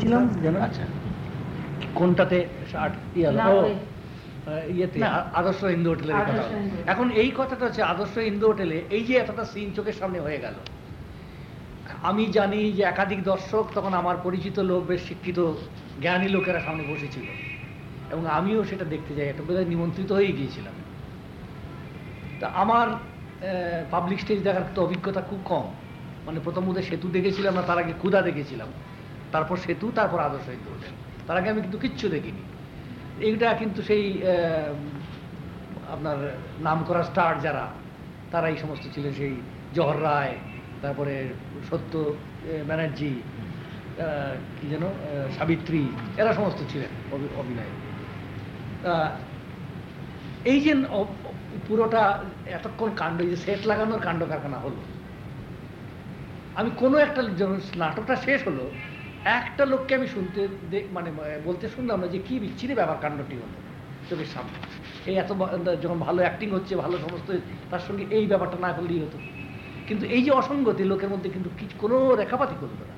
ছিলাম যেন আচ্ছা। কোনটাতে ইয়ে ইয়েতে আদর্শ হিন্দু হোটেলের কথা। এখন এই কথাটা হচ্ছে আদর্শ হিন্দু হোটেলে এই যে এতটা সিন চোখের সামনে হয়ে গেল। আমি জানি যে একাধিক দর্শক তখন আমার পরিচিত লোক বেশ শিক্ষিত জ্ঞানী লোকেরা সামনে বসেছিল। এবং আমিও সেটা দেখতে যাই। একটা বোধহয় নিমন্ত্রিত হয়ে গিয়েছিলাম। তা আমার পাবলিক স্টেজ দেখার তো অভিজ্ঞতা খুব কম। মানে প্রথম বোধহয় সেতু দেখেছিলাম না তার আগে ক্ষুদা দেখেছিলাম। তারপর সেতু, তারপর আদর্শ হিন্দু হোটেল তার আগে আমি কিন্তু কিচ্ছু দেখিনি। এইটা কিন্তু সেই আপনার নাম করা স্টার যারা তারা এই সমস্ত ছিলেন সেই জহর রায়, তারপরে সত্য ব্যানার্জি কি যেন সাবিত্রী, এরা সমস্ত ছিলেন অভিনয়। এই যে পুরোটা এতক্ষণ কাণ্ড যে সেট লাগানোর কাণ্ড কারখানা হলো। আমি কোনো একটা যখন নাটকটা শেষ হলো একটা লোককে আমি শুনতে মানে বলতে শুনলাম না যে কি বিচ্ছিরি ব্যাপার কাণ্ডটি হলো। চোখের সামনে। এই এত যখন ভালো অ্যাক্টিং হচ্ছে, ভালো সমস্ত, তার সঙ্গে এই ব্যাপারটা না করলেই হতো। কিন্তু এই যে অসঙ্গতি, লোকের মধ্যে কিন্তু কিছু, কোনো রেখাপাতি করল না।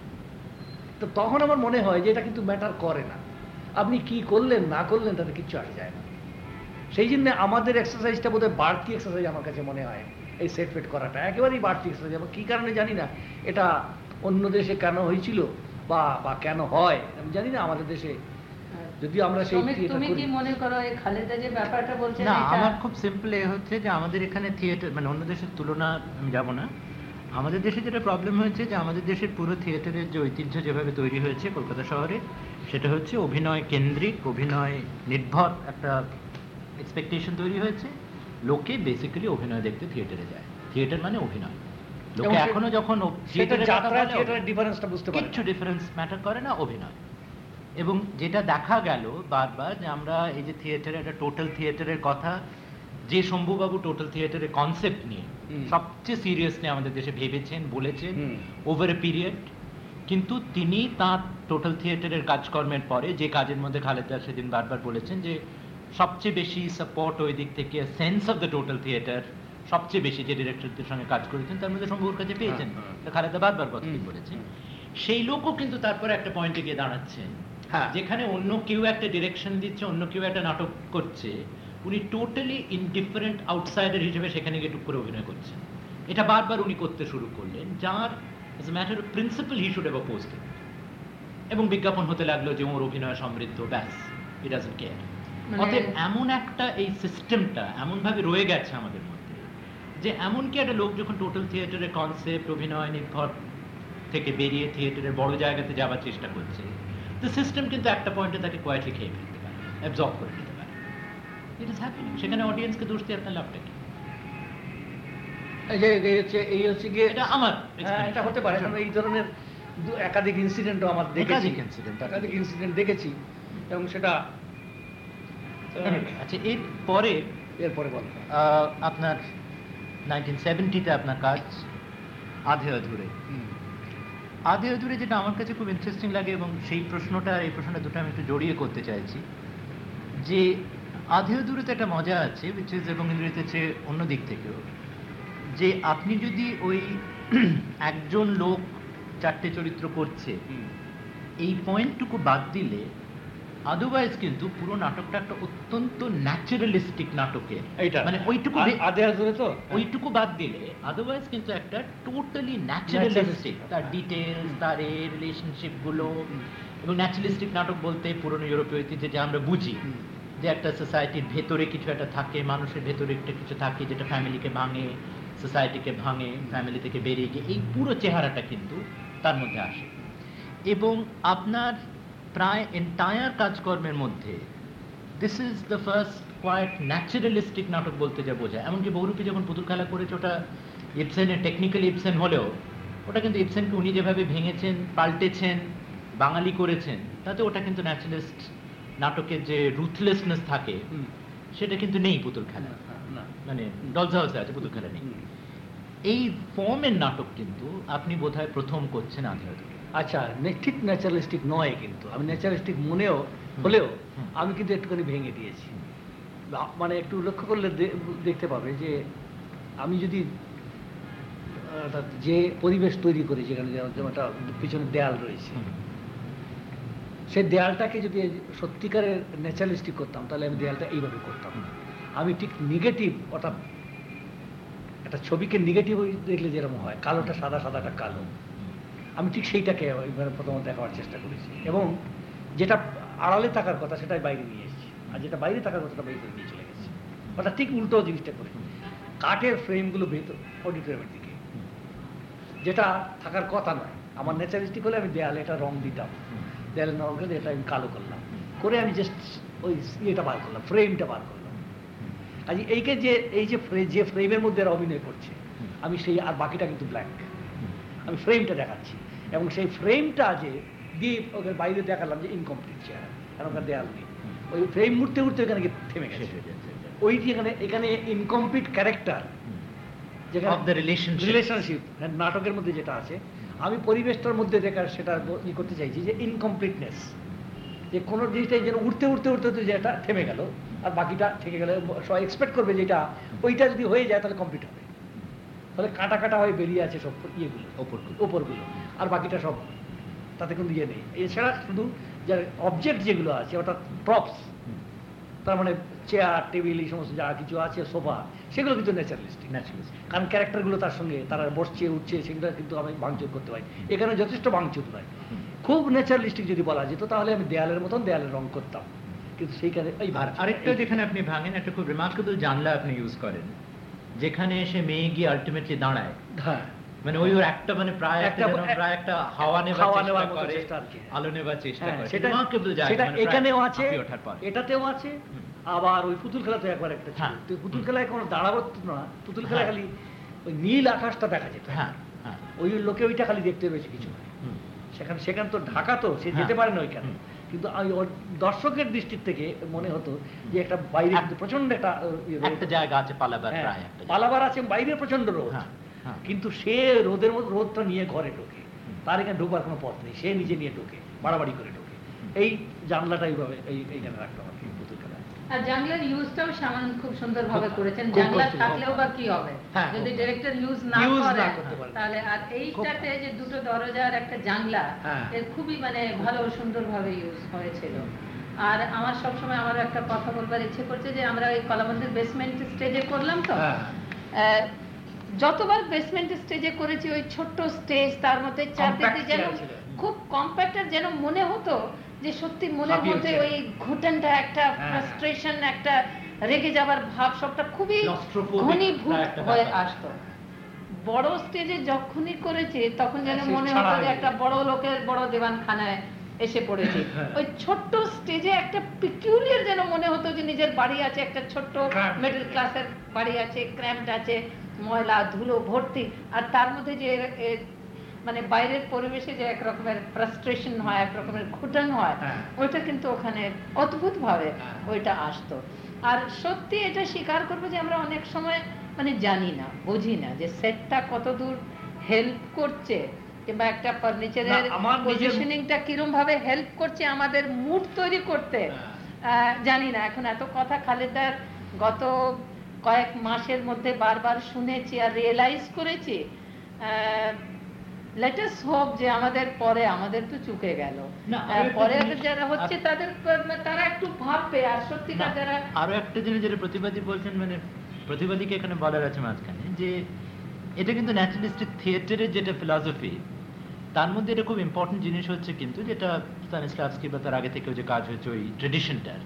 তো তখন আমার মনে হয় যে এটা কিন্তু ম্যাটার করে না। আপনি কি করলেন, না করলেন, তাতে কিচ্ছু আসে যায় না। সেই জন্য আমাদের এক্সারসাইজটা বোধহয় বাড়তি এক্সারসাইজ আমার কাছে মনে হয়। এই সেট ফেট করাটা। একেবারেই বাড়তি এক্সারসাইজ এবং কী কারণে জানি না। এটা অন্য দেশে কেন হয়েছিল? বা বা কেন হয়? আমি জানি না আমাদের দেশে। যদি আমরা সেই তুমি-। কি মনে করো এই খালেদা যে ব্যাপারটা বলছেন না আমার খুব সিম্পল এ হচ্ছে যে আমাদের এখানে থিয়েটার মানে অন্য দেশের তুলনা আমি যাব না। আমাদের দেশে যেটা প্রবলেম হয়েছে যে আমাদের দেশের পুরো থিয়েটারের যে ঐতিহ্য যেভাবে তৈরি হয়েছে কলকাতা শহরে সেটা হচ্ছে অভিনয় কেন্দ্রিক অভিনয় নির্ভর একটা এক্সপেকটেশন তৈরি হয়েছে। লোকে বেসিক্যালি অভিনয় দেখতে থিয়েটারে যায়। থিয়েটার মানে অভিনয়। লোকে এখনও যখন ডিফারেন্সটা বুঝতে পারি কিচ্ছু ডিফারেন্স ম্যাটার করে না অভিনয়। এবং যেটা দেখা গেল বারবার যে আমরা এই যে থিয়েটারে একটা টোটাল থিয়েটারের কথা যে শম্ভুবাবু টোটাল থিয়েটারের কনসেপ্ট নিয়ে সবচেয়ে সিরিয়াসলি আমাদের দেশে ভেবেছেন বলেছেন ওভার এ পিরিয়ড কিন্তু তিনি তার টোটাল থিয়েটারের কাজকর্মের পরে যে কাজের মধ্যে খালেদা সেদিন বারবার বলেছেন যে সবচেয়ে বেশি সাপোর্ট ওই দিক থেকে sense of the total theatre সবচেয়ে বেশি যে ডিরেক্টরদের সঙ্গে কাজ করেছেন তার মধ্যে শম্ভুর কাছে পেয়েছেন। তা খালেদা বারবার কথা হুম, বলেছেন। সেই লোকও কিন্তু তারপরে একটা পয়েন্টে গিয়ে দাঁড়াচ্ছেন। হ্যাঁ। যেখানে অন্য কেউ একটা ডিরেকশন দিচ্ছে অন্য কেউ একটা নাটক করছে উনি টোটালি ইনডিফারেন্ট আউটসাইডার হিসেবে সেখানে গিয়ে টুক করে অভিনয় করছেন। এটা বারবার উনি করতে শুরু করলেন যার as a matter of principle he should have opposed এবং বিজ্ঞাপন হতে লাগল যে ওর অভিনয় সমৃদ্ধ ব্যাস ইট ডাজন্ট কেয়ার অতএব এমন একটা এই সিস্টেমটা এমনভাবে রয়ে গেছে আমাদের মধ্যে। যে এমনকি একটা লোক যখন টোটাল থিয়েটারের কনসেপ্ট অভিনয় নির্ভর থেকে বেরিয়ে থিয়েটারের বড় জায়গাতে যাওয়ার চেষ্টা করছে তো সিস্টেম কিন্তু একটা পয়েন্টে তাকে কোয়াইটলি খেয়ে ফেলতে পারে অ্যাবজর্ব করে নিতে পারে। ইট ইজ হ্যাপেনিং সেখানে অডিয়েন্সকে দোষ দিয়ে আপনার লাভটা কি? এই হচ্ছে গিয়ে এটা আমার এটা হতে পারে। কারণ এই ধরনের দু- একাধিক ইনসিডেন্টও আমার দেখেছি। একাধিক একাধিক ইনসিডেন্ট দেখেছি। এবং সেটা আচ্ছা এর পরে এরপরে বল। আহ, আপনার নাইনটিন সেভেন্টিতে আপনার কাজ আধে অধুরে। আধে অধুরে যেটা আমার কাছে খুব ইন্টারেস্টিং লাগে এবং সেই প্রশ্নটা আর এই প্রশ্নটা দুটো আমি একটু জড়িয়ে করতে চাইছি যে আধে অধুরেতে একটা মজা আছে ইজ এবং ইংরেজিতে অন্য দিক থেকেও যে আপনি যদি ওই একজন লোক চারটে চরিত্র করছে এই পয়েন্টটুকু বাদ দিলে আদারওয়াইজ কিন্তু পুরো নাটকটা একটা অত্যন্ত ন্যাচারালিস্টিক নাটকের এইটা। মানে ওইটুকু তো? ওইটুকু বাদ দিলে আদারওয়াইজ কিন্তু একটা টোটালি ন্যাচারালিস্টিক তার ডিটেলস তার এই রিলেশনশিপগুলো এবং ন্যাচারালিস্টিক নাটক বলতে পুরনো ইউরোপীয় ঐতিহ্যে যে আমরা বুঝি যে একটা সোসাইটির ভেতরে কিছু একটা থাকে মানুষের ভেতরে একটা কিছু থাকে যেটা ফ্যামিলিকে ভাঙে সোসাইটিকে ভাঙে ফ্যামিলি থেকে বেরিয়ে গিয়ে এই পুরো চেহারাটা কিন্তু তার মধ্যে আসে। এবং আপনার এন্টায়ার কাজকর্মের মধ্যে this is the first quite naturalistic নাটক বলতে যা বোঝায় এমনকি বহুরূপী যখন পুতুল খেলা করেছে ওটা ইপসেনের টেকনিক্যাল ইপসেন হলেও ওটা কিন্তু ইপসেনকে উনি যেভাবে ভেঙেছেন পাল্টেছেন বাঙালি করেছেন তাতে ওটা কিন্তু ন্যাচারালিস্ট নাটকের যে রুথলেসনেস থাকে সেটা কিন্তু নেই পুতুল খেলা মানে ডলস হাউসে আছে পুতুল খেলা নেই এই ফর্মের নাটক কিন্তু আপনি বোধহয় প্রথম করছেন আধে আধে আচ্ছা ঠিক ন্যাচারালিস্টিক নয় কিন্তু। আমি ন্যাচারালিস্টিক মনেও হলেও আমি কিন্তু একটুখানি ভেঙে দিয়েছি। মানে একটু লক্ষ্য করলে দেখতে পাবে যে আমি যদি যে পরিবেশ তৈরি করি যেখানে যেমন একটা পিছনে দেয়াল রয়েছে সেই দেয়ালটাকে যদি সত্যিকারের ন্যাচারালিস্টিক করতাম তাহলে আমি দেয়ালটা এইভাবে করতাম আমি ঠিক নেগেটিভ অর্থাৎ একটা ছবিকে নেগেটিভ দেখলে যেরকম হয় কালোটা সাদা সাদাটা কালো। আমি ঠিক সেইটাকে প্রথমত দেখাবার চেষ্টা করেছি। এবং যেটা আড়ালে থাকার কথা সেটাই বাইরে নিয়ে এসেছি। আর যেটা বাইরে থাকার কথা সেটা বাইরে নিয়ে চলে গেছি। অর্থাৎ ঠিক উল্টো জিনিসটা করে কাঠের ফ্রেমগুলো ভেতর অডিটোরিয়ামের দিকে। যেটা থাকার কথা নয়। আমার ন্যাচারালিস্টিক হলে আমি দেয়ালে এটা রং দিতাম। দেয়ালে রং করে এটা আমি কালো করলাম। করে আমি জাস্ট ওই ইয়েটা বার করলাম, ফ্রেমটা বার করলাম। আজ এইকে যে, এই যে যে ফ্রেমের মধ্যে এরা অভিনয় করছে, আমি সেই আর বাকিটা কিন্তু ব্ল্যাঙ্ক আমি ফ্রেমটা দেখাচ্ছি। এবং সেই ফ্রেমটা যে দিয়ে ওকে বাইরে দেখালাম যে ইনকমপ্লিট চেয়ার এখনকার দেয়াল নেই। ওই ফ্রেম মুড়তে এখানে গিয়ে থেমে গেছে। ওই যে এখানে এখানে ইনকমপ্লিট ক্যারেক্টার যেখানে রিলেশনশিপ নাটকের মধ্যে যেটা আছে। আমি পরিবেশটার মধ্যে দেখার সেটা ই করতে চাইছি যে ইনকমপ্লিটনেস যে কোনো জিনিসটাই যেন উঠতে উঠতে উঠতে উঠতে যেটা থেমে গেল আর বাকিটা থেকে গেলে সবাই এক্সপেক্ট করবে যেটা ওইটা যদি হয়ে যায় তাহলে কমপ্লিট হবে। তাহলে কাটা কাটা হয়ে বেরিয়ে আছে সব ইয়েগুলো ওপরগুলো। ওপরগুলো আর বাকিটা সব তাতে কোনো ইয়ে নেই এছাড়া শুধু যে অবজেক্ট যেগুলো আছে অর্থাৎ প্রপস তার মানে চেয়ার টেবিল এই সমস্ত যা কিছু আছে সোফা সেগুলো কিন্তু ন্যাচারালিস্টিক Naturalistic. কারণ ক্যারেক্টারগুলো তার সঙ্গে তারা বসছে উঠছে সেগুলো কিন্তু আমি ভাঙচুর করতে পারি এখানে যথেষ্ট ভাঙচুর নয় খুব ন্যাচারালিস্টিক যদি বলা যেত তাহলে আমি দেয়ালের মতন দেয়ালের রং করতাম কিন্তু সেইখানে। আরেকটা যেখানে আপনি ভাঙেন একটা খুব রিমার্কেবল জানলা আপনি ইউজ করেন যেখানে এসে মেয়ে গিয়ে আলটিমেটলি দাঁড়ায় হ্যাঁ মানে ওই ওর একটা মানে প্রায় একটা প্রায় একটা হাওয়া নেবার চেষ্টা করে। আলো নেবার চেষ্টা হ্যাঁ, করে সেটা সেটা মানে এখানেও আছে। এটাতেও আছে আবার ওই পুতুল খেলা তো একবার একটা ছিল হ্যাঁ। তো পুতুল খেলায় কোনো দাঁড়াবো না পুতুল খেলা হ্যাঁ। খালি ওই নীল আকাশটা দেখা যেত হ্যাঁ ওই লোকে ওইটা খালি দেখতে পেয়েছে কিছু সেখানে সেখানে তো ঢাকা তো সে। যেতে পারে না ওইখানে। কিন্তু দর্শকের দৃষ্টির থেকে মনে হতো যে একটা বাইরে প্রচণ্ড একটা ইয়ে। একটা জায়গা আছে পালাবার হ্যাঁ। পালাবার আছে বাইরে প্রচণ্ড রোদ হ্যাঁ, হ্যাঁ। কিন্তু সে রোদের মধ্যে রোদটা নিয়ে ঘরে ঢোকে। তার এখানে ঢোকার কোনো পথ নেই। সে নিজে নিয়ে ঢোকে বাড়াবাড়ি করে ঢোকে। এই জানলাটা এইভাবে এইখানে রাখতে হবে। আর জানলার ইউজটাও সামান খুব সুন্দর ভাবে খুব- করেছেন করছিল। থাকলেও বা কি হবে? হ্যাঁ, যদি ডিরেক্টর ইউজ না করে। তাহলে আর এইটাতে যে দুটো দরজা আর একটা জানলা হ্যাঁ। এর খুবই মানে ভালো সুন্দর ভাবে ইউজ হয়েছিল। আর আমার সবসময় আমার একটা কথা বলবার ইচ্ছে করছে যে আমরা ওই কলাবন্দের বেসমেন্ট স্টেজে করলাম তো। হ্যাঁ। যতবার বেসমেন্ট স্টেজে করেছি ওই ছোট্ট স্টেজ তার মধ্যে চারদিকে যেন খুব কম্প্যাক্টার যেন মনে হতো যে সত্যি মনের মধ্যে ওই ঘুটনটা একটা হ্যাঁ। ফ্রাস্ট্রেশন একটা রেগে যাবার ভাব সবটা খুবই ঘনীভূত হয়ে আসতো বড় স্টেজে যখনই করেছে তখন যেন মনে হতো যে একটা বড় লোকের বড় দেওয়ানখানায় এসে পড়েছে হ্যাঁ। ওই ছোট্ট স্টেজে একটা পিকিউলিয়ার যেন মনে হতো যে নিজের বাড়ি আছে একটা ছোট্ট। মিডল ক্লাসের বাড়ি আছে ক্র্যাম্পড আছে ময়লা ধুলো ভর্তি আর তার মধ্যে যে মানে বাইরের পরিবেশে যে এক রকমের ফ্রাস্ট্রেশন হয় এক রকমের ঘুটন হয় হ্যাঁ। ওইটা কিন্তু ওখানে অদ্ভুত ভাবে হ্যাঁ। ওইটা আসতো আর সত্যি এটা স্বীকার করব যে আমরা অনেক সময় মানে জানি না বুঝি না যে সেটটা কতদূর হেল্প করছে কিংবা একটা ফার্নিচারের পজিশনিংটা কিরম ভাবে হেল্প করছে আমাদের মুড তৈরি করতে হ্যাঁ। জানি না এখন এত কথা খালেদার গত কয়েক মাসের মধ্যে বারবার শুনেছি আর রিয়েলাইজ করেছি লেটেস্ট হোপ যে আমাদের পরে আমাদের তো চুকে গেল। পরে যারা হচ্ছে তাদের তারা একটু ভাববে আর সত্যিকার যারা আরও একটা জিনিস যেটা প্রতিবাদী বলছেন মানে প্রতিবাদীকে এখানে বলার আছে মাঝখানে যে এটা কিন্তু ন্যাচারালিস্টিক থিয়েটারের যেটা ফিলসফি তার মধ্যে এটা খুব ইম্পর্টেন্ট জিনিস হচ্ছে কিন্তু যেটা স্টানিস্লাভস্কি বা তার আগে থেকেও যে কাজ হচ্ছে ওই ট্রেডিশনটার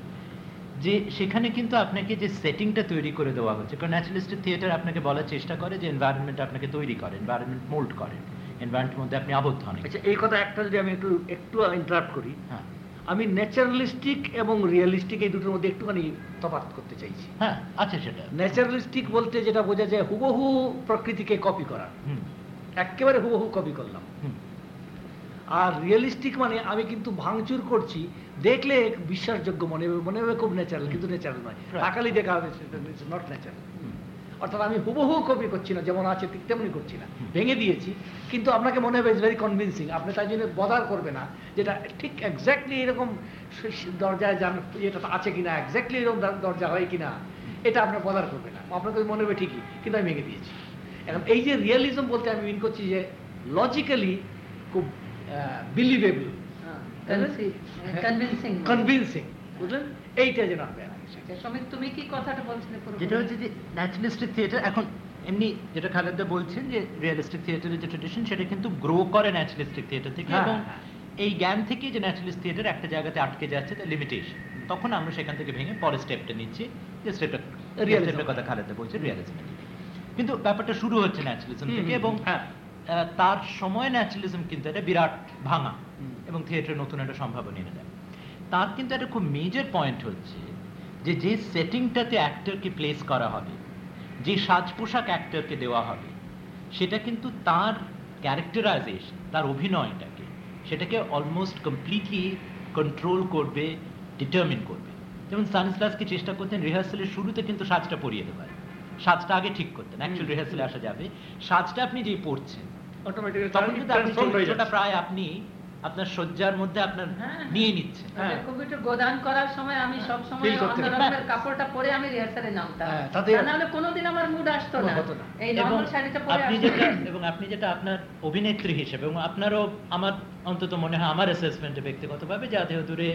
যে সেখানে কিন্তু আপনাকে যে সেটিংটা তৈরি করে দেওয়া হচ্ছে কারণ ন্যাচারালিস্টিক থিয়েটার আপনাকে বলার চেষ্টা করে যে এনভায়রনমেন্ট আপনাকে তৈরি করে এনভায়রনমেন্ট মোল্ড করে। এনভায়রনমেন্টের মধ্যে আপনি আবদ্ধ হন আচ্ছা এই কথা একটা যদি আমি একটু একটু ইন্টারাপ্ট করি হ্যাঁ। আমি ন্যাচারালিস্টিক এবং রিয়েলিস্টিক এই দুটোর মধ্যে একটুখানি তফাৎ করতে চাইছি। হ্যাঁ আছে সেটা। ন্যাচারালিস্টিক বলতে যেটা বোঝা যায় হুবহু প্রকৃতিকে কপি করা। হুম। একেবারে হুবহু কপি করলাম। আর রিয়েলিস্টিক মানে আমি কিন্তু ভাঙচুর করছি দেখলে বিশ্বাসযোগ্য মনে হবে মনে হবে খুব ন্যাচারাল কিন্তু ন্যাচারাল নয়. তাকালি দেখা হবে নট ন্যাচারাল। অর্থাৎ আমি হুবহু কপি করছি না যেমন আছে ঠিক তেমনি করছি না। ভেঙে দিয়েছি কিন্তু আপনাকে মনে হবে ইজ ভেরি কনভিনসিং আপনি তাই জন্য বদার করবে না যেটা ঠিক এক্স্যাক্টলি এরকম দরজায় যান এটা আছে কিনা এক্স্যাক্টলি এরকম দরজা হয় কিনা এটা আপনার বদার করবে না। আপনাকে মনে হবে ঠিকই কিন্তু আমি ভেঙে দিয়েছি। এখন এই যে রিয়েলিজম বলতে আমি মিন করছি যে লজিক্যালি খুব বিলিভেবল কনভিনসিং কনভিনসিং বুঝলেন এইটা যেন হবে তুমি কি কথাটা বলছিলে যেটা হচ্ছে যে ন্যাচারালিস্টিক থিয়েটার এখন এমনি যেটা খালেদা বলছেন যে রিয়েলিস্টিক থিয়েটারের যে ট্রেডিশন সেটা কিন্তু গ্রো করে ন্যাচারালিস্টিক থিয়েটার থেকে হ্যাঁ, এবং হ্যাঁ। এই জ্ঞান থেকে যে ন্যাচারালিস্ট থিয়েটার একটা জায়গাতে আটকে যাচ্ছে তার লিমিটেশন তখন আমরা সেখান থেকে ভেঙে পরের স্টেপটা নিচ্ছি যে স্টেপটা Realism. স্টেপের কথা খালেদা বলছে রিয়ালিজম কিন্তু ব্যাপারটা শুরু হচ্ছে ন্যাচারালিজম থেকে এবং হ্যাঁ। তার সময় ন্যাচারালিজম কিন্তু একটা বিরাট ভাঙা এবং থিয়েটারের নতুন একটা সম্ভাবনা এনে দেয়। তার কিন্তু একটা খুব মেজর পয়েন্ট হচ্ছে যে যে সেটিংটাতে অ্যাক্টরকে প্লেস করা হবে যে সাজ পোশাক অ্যাক্টরকে দেওয়া হবে সেটা কিন্তু তার ক্যারেক্টারাইজেশন তার অভিনয়টাকে সেটাকে অলমোস্ট কমপ্লিটলি কন্ট্রোল করবে ডিটারমিন করবে। যেমন সানিসলাসকে চেষ্টা করতেন রিহার্সালের শুরুতে কিন্তু সাজটা পরিয়ে দেওয়ার। সাজটা আগে ঠিক করতেন অ্যাকচুয়াল রিহার্সালে আসা যাবে। সাজটা আপনি যেই পড়ছেন অটোমেটিক্যালি তখন কিন্তু আপনি প্রায় আপনি আপনার শয্যার মধ্যে আপনার হ্যাঁ। নিয়ে নিচ্ছেন হ্যাঁ। গোদান করার সময় আমি সব সময় Feel করতে অন্য হবে। রকমের কাপড়টা পরে আমি রিহার্সালে নামতাম হ্যাঁ, তাতে- তা নাহলে কোনোদিন আমার মুড আসতো না এই এবং নর্মাল শাড়িটা পরে আপনি যেটা এবং আপনি যেটা আপনার অভিনেত্রী হিসেবে এবং আপনারও আমার অন্তত মনে হয় আমার অ্যাসেসমেন্টে ব্যক্তিগতভাবে যা দূরে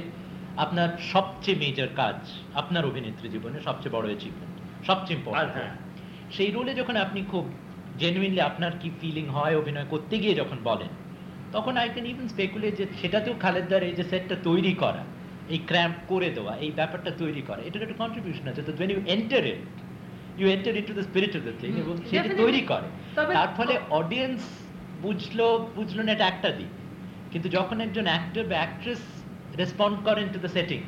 আপনার সবচেয়ে মেজর কাজ আপনার অভিনেত্রী জীবনে সবচেয়ে বড় অ্যাচিভমেন্ট সবচেয়ে ইম্পর্টেন্ট হ্যাঁ। সেই রোলে যখন আপনি খুব জেনুইনলি আপনার কি ফিলিং হয় অভিনয় করতে গিয়ে যখন বলেন তখন আই ক্যান ইভেন স্পেকুলেট যে সেটাতেও খালেদার এই যে সেটটা তৈরি করা এই ক্র্যাম্প করে দেওয়া এই ব্যাপারটা তৈরি করা এটার একটা কন্ট্রিবিউশন আছে। তো when you enter it you enter it to the spirit of the thing এবং সেটা তৈরি করে। তার ফলে অডিয়েন্স বুঝলো বুঝলো না এটা একটা দিক। কিন্তু যখন একজন অ্যাক্টর বা অ্যাক্ট্রেস রেসপন্ড করেন টু দ্য সেটিং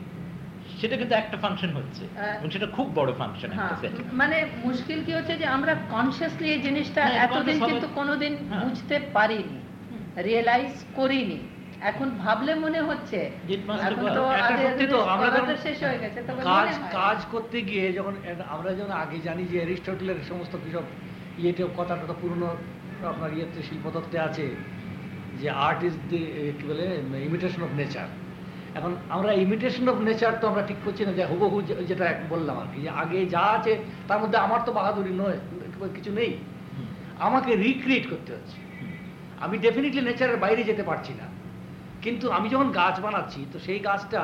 সেটা কিন্তু একটা ফাংশন হচ্ছে এবং সেটা খুব বড় ফাংশন হ্যাঁ, মানে মুশকিল কি হচ্ছে যে আমরা কনসিয়াসলি এই জিনিসটা হ্যাঁ, এতদিন কিন্তু কোনোদিন হ্যাঁ। বুঝতে পারিনি। রিয়েলাইজ করিনি। এখন ভাবলে মনে হচ্ছে. তো তো, তো হয়ে কাজ কাজ করতে গিয়ে যখন আমরা যখন আগে জানি যে অ্যারিস্টটলের সমস্ত কিসব ইয়েতে কথা টথা পুরনো আপনার ইয়েতে শিল্পতত্ত্বে আছে যে আর্ট ইজ দি কি বলে ইমিটেশন অফ নেচার এখন আমরা ইমিটেশন অফ নেচার তো আমরা ঠিক করছি না যে হুবহু যেটা বললাম আর কি যে আগে যা আছে তার মধ্যে আমার তো বাহাদুরি নয় কিছু নেই। আমাকে রিক্রিয়েট করতে হচ্ছে। আমি ডেফিনেটলি নেচারের বাইরে যেতে পারছি না। কিন্তু আমি যখন গাছ বানাচ্ছি তো সেই গাছটা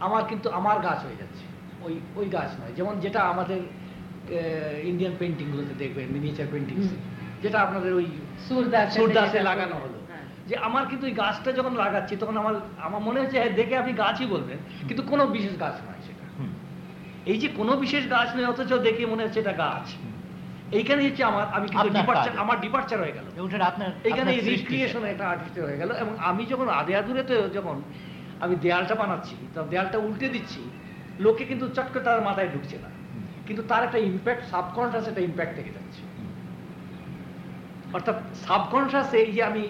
আমার কিন্তু আমার গাছ হয়ে যাচ্ছে। ওই ওই গাছ নয়। যেমন যেটা আমাদের ইন্ডিয়ান পেন্টিংগুলোতে দেখবেন মিনিয়েচার পেন্টিং যেটা আপনাদের ওই সুরদাসে সুরদাসে লাগানো হলো। হ্যাঁ। যে আমার কিন্তু ওই গাছটা যখন লাগাচ্ছি তখন আমার আমার মনে হচ্ছে হ্যাঁ দেখে আপনি গাছই বলবেন। কিন্তু কোনো বিশেষ গাছ নয় সেটা। এই যে কোনো বিশেষ গাছ নয় অথচ দেখে মনে হচ্ছে এটা গাছ। এইখানে হচ্ছে আমার আমি কিন্তু ডিপার্চার আমার ডিপার্চার হয়ে গেল। আপনার এখানে রিক্রিয়েশন একটা আর্টিস্টের হয়ে গেল এবং আমি যখন যখন আমি দেয়ালটা বানাচ্ছি তো দেয়ালটা উল্টে দিচ্ছি লোকে কিন্তু চট করে তার মাথায় ঢুকছে না। কিন্তু তার একটা ইম্প্যাক্ট সাবকনশাস একটা ইম্প্যাক্ট থেকে যাচ্ছে। অর্থাৎ সাবকনশাসে এই যে আমি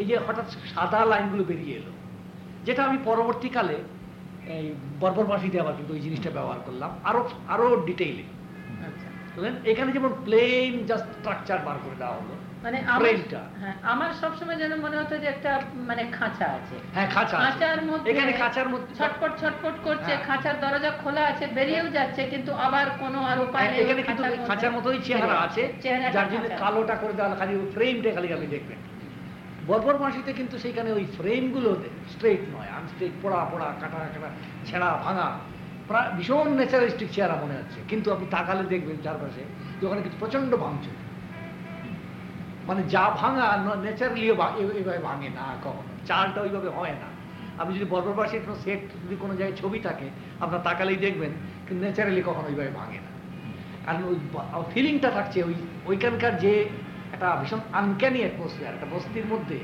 এই যে হঠাৎ সাদা লাইনগুলো বেরিয়ে এলো যেটা আমি পরবর্তীকালে এই বর্বরবাসীতে আবার কিন্তু ওই জিনিসটা ব্যবহার করলাম। আরও আরও ডিটেইলে এখানে যেমন প্লেন জাস্ট স্ট্রাকচার বার করে দেওয়া হলো মানে আমার হ্যাঁ আমার সবসময় যেন মনে হতো যে একটা মানে খাঁচা আছে। হ্যাঁ খাঁচা খাঁচার মধ্যে এখানে খাঁচার মধ্যে ছটপট ছটপট করছে হ্যাঁ। খাঁচার দরজা খোলা আছে বেরিয়েও যাচ্ছে কিন্তু আবার কোনো আর উপায় হ্যাঁ, নেই এখানে কিন্তু খাঁচার মতোই চেহারা আছে যার জন্য কালোটা করে দেওয়া খালি ফ্রেমটা খালি আপনি দেখবেন। বর্বর মাসিতে কিন্তু সেখানে ওই ফ্রেমগুলো স্ট্রেট নয় আনস্ট্রেট পোড়া পোড়া কাটা কাটা ছেঁড়া ভাঙা। ভীষণ ন্যাচারালিস্টিক চেহারা মনে হচ্ছে। কিন্তু আপনি তাকালে দেখবেন চারপাশে যে ওখানে কিছু প্রচণ্ড ভাঙচুর। মানে যা ভাঙা ন্যাচারালিও এইভাবে ভাঙে না কখনো। চালটা ওইভাবে হয় না। আপনি যদি বর্বরবাসীর কোনো সেট যদি কোনো জায়গায় ছবি থাকে, আপনার তাকালেই দেখবেন কিন্তু ন্যাচারালি কখনো ওইভাবে ভাঙে না। কারণ ওই ফিলিংটা থাকছে ওই ওইখানকার যে একটা ভীষণ আনক্যানি অ্যাটমসফিয়ার একটা বস্তির মধ্যে,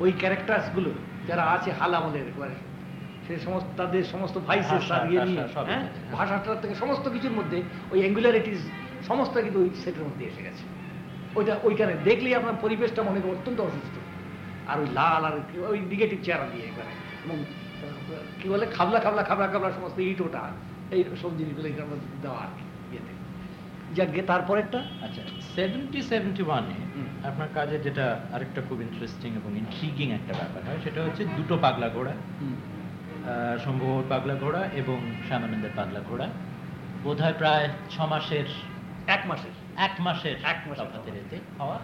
ওই ক্যারেক্টার্সগুলো যারা আছে হাল একবারে সে সমস্ত তাদের সমস্ত ভাইসেস তার ইয়ে নিয়ে হ্যাঁ। ভাষাটা থেকে সমস্ত কিছুর মধ্যে ওই অ্যাঙ্গুলারিটিস সমস্ত কিন্তু ওই সেটের মধ্যে এসে গেছে। ওইটা ওইখানে দেখলেই আপনার পরিবেশটা মনে হয় অত্যন্ত অসুস্থ। আর ওই লাল আর ওই নেগেটিভ চেহারা দিয়ে এখানে এবং কি বলে খাবলা খাবলা খাবলা খাবলা সমস্ত ইট ওটা এই সব জিনিসগুলো এখানে দেওয়া আর কি ইয়েতে। যাক গে তারপরেরটা? আচ্ছা সেভেন্টি সেভেন্টি ওয়ানে। আপনার কাজে যেটা আরেকটা খুব ইন্টারেস্টিং এবং ইন্ট্রিগিং একটা ব্যাপার হয় সেটা হচ্ছে দুটো পাগলা ঘোড়া। শম্ভুর পাগলা ঘোড়া এবং শ্যামানন্দের পাগলা ঘোড়া। বোধহয় প্রায় ছ মাসের এক মাসের। এক মাসের এক মাসের তফাতের এতে হওয়া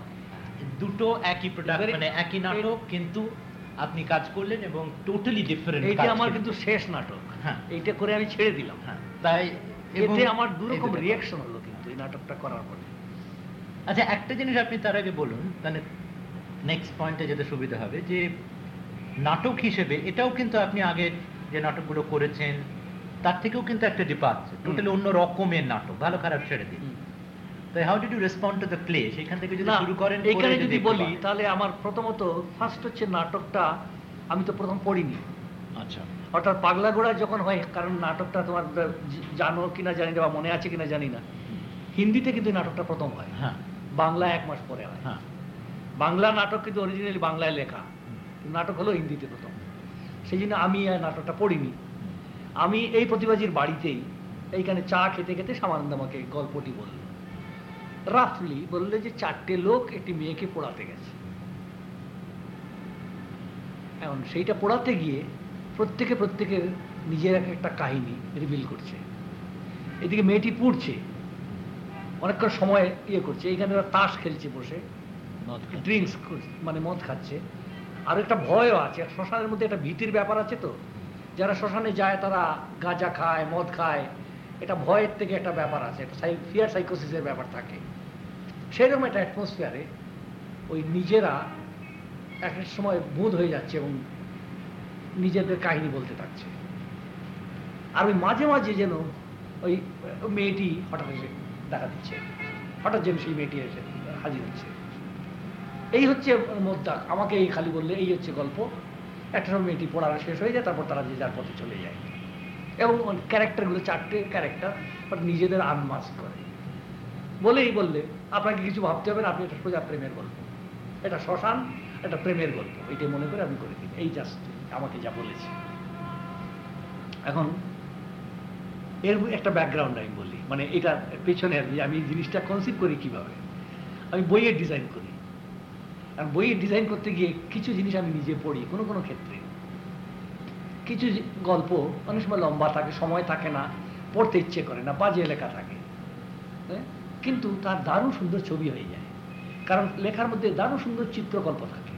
দুটো একই প্রোডাক্ট মানে একই নাটক কিন্তু আপনি কাজ করলেন এবং টোটালি ডিফারেন্ট এইটা আমার কিন্তু শেষ নাটক। হ্যাঁ। এইটা করে আমি ছেড়ে দিলাম। হ্যাঁ তাই এতে আমার দুরকম রিয়াকশন হলো কিন্তু এই নাটকটা করার পরে। আচ্ছা একটা জিনিস আপনি তার আগে বলুন মানে নেক্সট পয়েন্টে যেতে সুবিধা হবে যে নাটক হিসেবে এটাও কিন্তু আপনি আগে যে নাটকগুলো করেছেন তার থেকেও কিন্তু একটা ডিপার্চার টোটালি অন্য রকমের নাটক ভালো খারাপ ছেড়ে দিন। তো how did you respond to the play সেখান থেকে যদি শুরু করেন এইখানে যদি বলি তাহলে আমার প্রথমত ফার্স্ট হচ্ছে নাটকটা আমি তো প্রথম পড়িনি। আচ্ছা। অর্থাৎ যখন হয় কারণ নাটকটা তোমার জানো কিনা জানি না বা মনে আছে কিনা জানি না। হিন্দিতে কিন্তু নাটকটা প্রথম হয়। হ্যাঁ। বাংলা এক মাস পরে হয়। হ্যাঁ। বাংলা নাটক কিন্তু অরিজিনালি বাংলায় লেখা। নাটক হলো হিন্দিতে প্রথম। সেই জন্য আমি আর নাটকটা পড়িনি। আমি এই প্রতিবাদীর বাড়িতেই এইখানে চা খেতে খেতে সামানন্দ আমাকে গল্পটি বলল। রাফলি বললে যে চারটে লোক একটি মেয়েকে পোড়াতে গেছে। এখন সেইটা পড়াতে গিয়ে প্রত্যেকে প্রত্যেকের নিজের একটা কাহিনী রিভিল করছে। এদিকে মেয়েটি পুড়ছে। অনেকক্ষণ সময় ইয়ে করছে। এইখানে তাস খেলছে বসে। ড্রিঙ্কস মানে মদ খাচ্ছে। আর একটা ভয়ও আছে। শ্মশানের মধ্যে একটা ভীতির ব্যাপার আছে তো। যারা শ্মশানে যায়, তারা গাঁজা খায়, মদ খায়। এটা ভয়ের থেকে একটা ব্যাপার আছে। একটা ফিয়ার সাইকোসিসের ব্যাপার থাকে। সেরকম একটা অ্যাটমসফিয়ারে ওই নিজেরা এক সময় বোধ হয়ে যাচ্ছে এবং নিজেদের কাহিনী বলতে থাকছে। আর ওই মাঝে মাঝে যেন ওই মেয়েটি হঠাৎ এসে দেখা দিচ্ছে। হঠাৎ যেন সেই মেয়েটি এসে হাজির হচ্ছে। এই হচ্ছে মোদ্দা আমাকে এই খালি বললে এই হচ্ছে গল্প। একটা মেয়েটি পড়ানো শেষ হয়ে যায়, তারপর তারা যে যার পথে চলে যায়। এবং ক্যারেক্টারগুলো, চারটে ক্যারেক্টার বাট নিজেদের আনমাস করে। বলেই বললে, আপনাকে কিছু ভাবতে হবে না, আপনি এটা সোজা প্রেমের গল্প। এটা শ্মশান, এটা প্রেমের গল্প। এইটাই মনে করে আমি করে দিই। এই জাস্ট আমাকে যা বলেছে। এখন, এর একটা ব্যাকগ্রাউন্ড আমি বলি। মানে এটা পেছনে আমি এই জিনিসটা কনসিভ করি কীভাবে? আমি বইয়ের ডিজাইন করি। আর বইয়ের ডিজাইন করতে গিয়ে কিছু জিনিস আমি নিজে পড়ি কোনো কোনো ক্ষেত্রে। কিছু গল্প অনেক সময় লম্বা থাকে সময় থাকে না পড়তে ইচ্ছে করে না বাজে লেখা থাকে। হ্যাঁ? কিন্তু তার দারুণ সুন্দর ছবি হয়ে যায়। কারণ লেখার মধ্যে দারুণ সুন্দর চিত্রকল্প থাকে।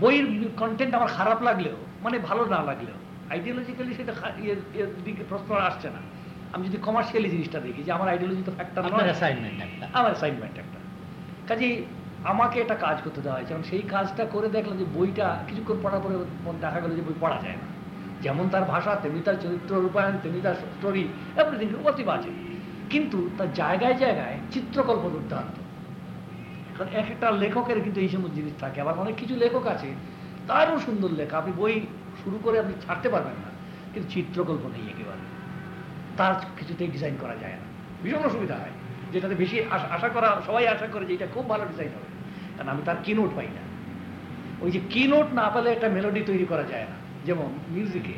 বইয়ের কন্টেন্ট আমার খারাপ লাগলেও মানে ভালো না লাগলেও আইডিওলজিক্যালি সেটা ইয়ের ইয়ের দিকে প্রশ্ন আসছে না। আমি যদি কমার্শিয়ালি জিনিসটা দেখি যে আমার আইডিওলজি তো ফ্যাক্টর আপনার অ্যাসাইনমেন্ট একটা। আমার অ্যাসাইনমেন্ট একটা। কাজেই আমাকে একটা কাজ করতে দেওয়া হয়েছে। এবং সেই কাজটা করে দেখলাম যে বইটা কিছুক্ষণ পড়ার পরে দেখা গেল যে বই পড়া যায় না। যেমন তার ভাষা, তেমনি তার চরিত্র রূপায়ণ, তেমনি তার স্টোরি এভরিথিং অতি বাজে কিন্তু তার জায়গায় জায়গায় চিত্রকল্প দুর্দান্ত। কারণ এক একটা লেখকের কিন্তু এই সমস্ত জিনিস থাকে। আবার অনেক কিছু লেখক আছে, তারও সুন্দর লেখা। আপনি বই শুরু করে আপনি ছাড়তে পারবেন না, কিন্তু চিত্রকল্প নেই একেবারে। তার কিছুতেই ডিজাইন করা যায় না। ভীষণ অসুবিধা হয়। যেটাতে বেশি আশা- করা, সবাই আশা করে যে এটা খুব ভালো ডিজাইন হবে। কারণ আমি তার কিনোট পাই না। ওই যে কিনোট না পেলে একটা মেলোডি তৈরি করা যায় না, যেমন মিউজিকে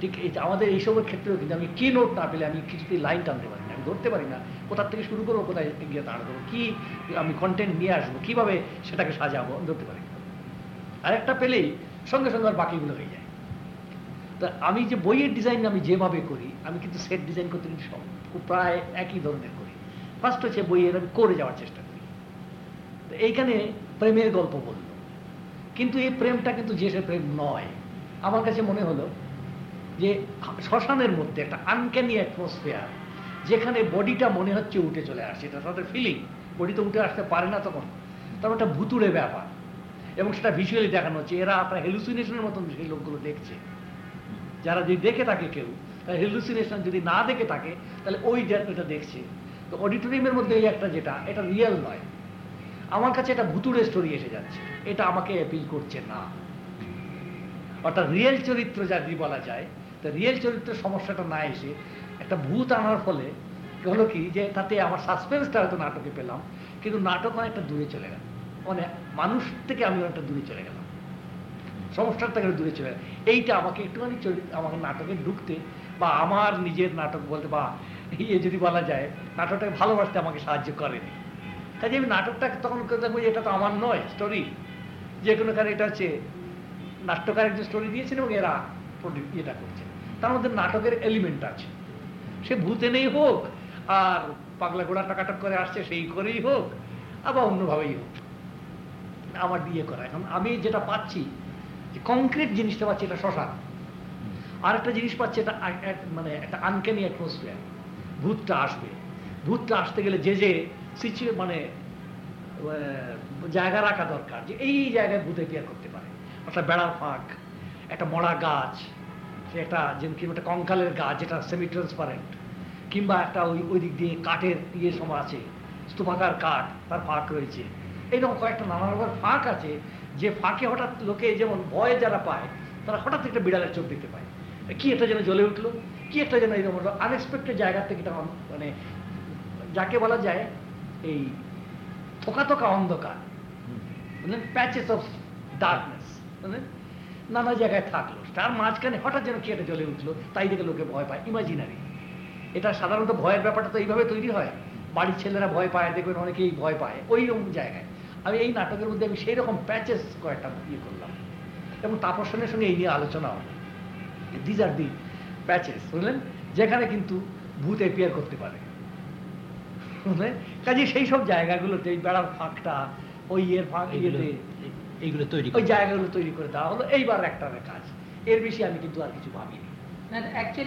ঠিক আমাদের এইসবের ক্ষেত্রেও কিন্তু আমি কি নোট না পেলে আমি কিছুতেই লাইন টানতে পারি না, আমি ধরতে পারি না, কোথার থেকে শুরু করব, কোথায় গিয়ে দাঁড়াবো, কি আমি কন্টেন্ট নিয়ে আসব, কীভাবে সেটাকে সাজাবো ধরতে পারি না। আরেকটা পেলেই সঙ্গে সঙ্গে আর বাকিগুলো হয়ে যায়। তা আমি যে বইয়ের ডিজাইন আমি যেভাবে করি, আমি কিন্তু সেট ডিজাইন করতে কিন্তু সব প্রায় একই ধরনের করি। ফার্স্ট হচ্ছে বইয়ের আমি করে যাওয়ার চেষ্টা করি। তো এইখানে প্রেমের গল্প বলল। কিন্তু এই প্রেমটা কিন্তু যে সে প্রেম নয়। আমার কাছে মনে হলো যে শ্মশানের মধ্যে একটা আনক্যানি অ্যাটমসফিয়ার যেখানে বডিটা মনে হচ্ছে উঠে চলে আসছে। এটা তাদের ফিলিং বডি তো উঠে আসতে পারে না তখন। তখন একটা ভুতুড়ে ব্যাপার। এবং সেটা ভিজুয়ালি দেখানো হচ্ছে। এরা আপনার হেলুসিনেশনের মতন সেই লোকগুলো দেখছে। যারা যদি দেখে থাকে কেউ, তাহলে হেলুসিনেশন যদি না দেখে থাকে, তাহলে ওই ওইটা দেখছে। তো অডিটোরিয়ামের মধ্যে এই একটা যেটা, এটা রিয়েল নয়। আমার কাছে এটা ভুতুড়ে স্টোরি এসে যাচ্ছে। এটা আমাকে অ্যাপিল করছে না। অর্থাৎ রিয়েল চরিত্র যদি বলা যায়, তো রিয়েল চরিত্রের সমস্যাটা না এসে একটা ভূত আনার ফলে হলো কি যে, তাতে আমার সাসপেন্সটা হয়তো নাটকে পেলাম, কিন্তু নাটক অনেকটা দূরে চলে গেল। মানে মানুষ থেকে আমি অনেকটা দূরে চলে গেলাম। সমস্যার থেকে দূরে চলে গেল এইটা আমাকে একটুখানি চরিত্র আমাকে নাটকে ঢুকতে বা আমার নিজের নাটক বলতে বা ইয়ে যদি বলা যায়, নাটকটাকে ভালোবাসতে আমাকে সাহায্য করেনি কাজে আমি নাটকটাকে তখন দেখব এটা তো আমার নয় স্টোরি যে কোনো কারণে এটা হচ্ছে নাট্যকার একজন স্টোরি দিয়েছেন এবং এরা ইয়েটা করছে তার মধ্যে নাটকের এলিমেন্ট আছে। সে ভূতে নেই হোক, আর পাগলা ঘোড়া টাকাটক করে আসছে সেই করেই হোক, আবার অন্যভাবেই হোক। আমার ইয়ে করা। এখন আমি যেটা পাচ্ছি, যে কংক্রিট জিনিসটা পাচ্ছি এটা শশা আর একটা জিনিস পাচ্ছি এটা মানে একটা আনকেনি অ্যাটমসফিয়ার ভূতটা আসবে। ভূতটা আসতে গেলে যে যে সিচু মানে জায়গা রাখা দরকার যে এই জায়গায় ভূত এপিয়ার করতে পারে। অর্থাৎ বেড়ার ফাঁক, একটা মরা গাছ একটা যেমন একটা কঙ্কালের গাছ যেটা সেমি ট্রান্সপারেন্ট কিংবা একটা ওই ওই দিক দিয়ে কাঠের ইয়ে সব আছে, স্তূপাকার কাঠ, তার ফাঁক রয়েছে। এইরকম কয়েকটা নানা রকমের ফাঁক আছে, যে ফাঁকে হঠাৎ লোকে যেমন ভয় যারা পায়, তারা হঠাৎ একটা বিড়ালের চোখ দেখতে পায়। কি একটা যেন জ্বলে উঠল? কি একটা যেন এরকম আনএক্সপেক্টেড জায়গা থেকে এটা মানে যাকে বলা যায় এই থোকা থোকা অন্ধকার, বুঝলেন? প্যাচেস অফ ডার্কনেস বুঝলেন? নানা জায়গায় থাকল। তার মাঝখানে হঠাৎ যেন কি একটা জ্বলে উঠল, তাই দেখে লোকে ভয় পায়। ইমাজিনারি এটা সাধারণত ভয়ের ব্যাপারটা তো এইভাবে তৈরি হয়। বাড়ির ছেলেরা ভয় পায়, দেখবেন অনেকেই ভয় পায়। ওই রকম জায়গায়। আমি এই নাটকের মধ্যে আমি সেই রকম প্যাচেস কয়েকটা ইয়ে করলাম। এবং তাপস সেনের সঙ্গে এই নিয়ে আলোচনা হলো দিজ আর দি প্যাচেস বুঝলেন যেখানে কিন্তু ভূত এপিয়ার করতে পারে। বুঝলেন কাজে সেই সব জায়গাগুলোতে এই বেড়ার ফাঁকটা ওই ইয়ের ফাঁক এইগুলো ইয়েতে এইগুলো তৈরি ওই জায়গাগুলো তৈরি করে দেওয়া হলো। এইবার একটা কাজ। এর বেশি আমি কিন্তু আর কিছু ভাবিনি।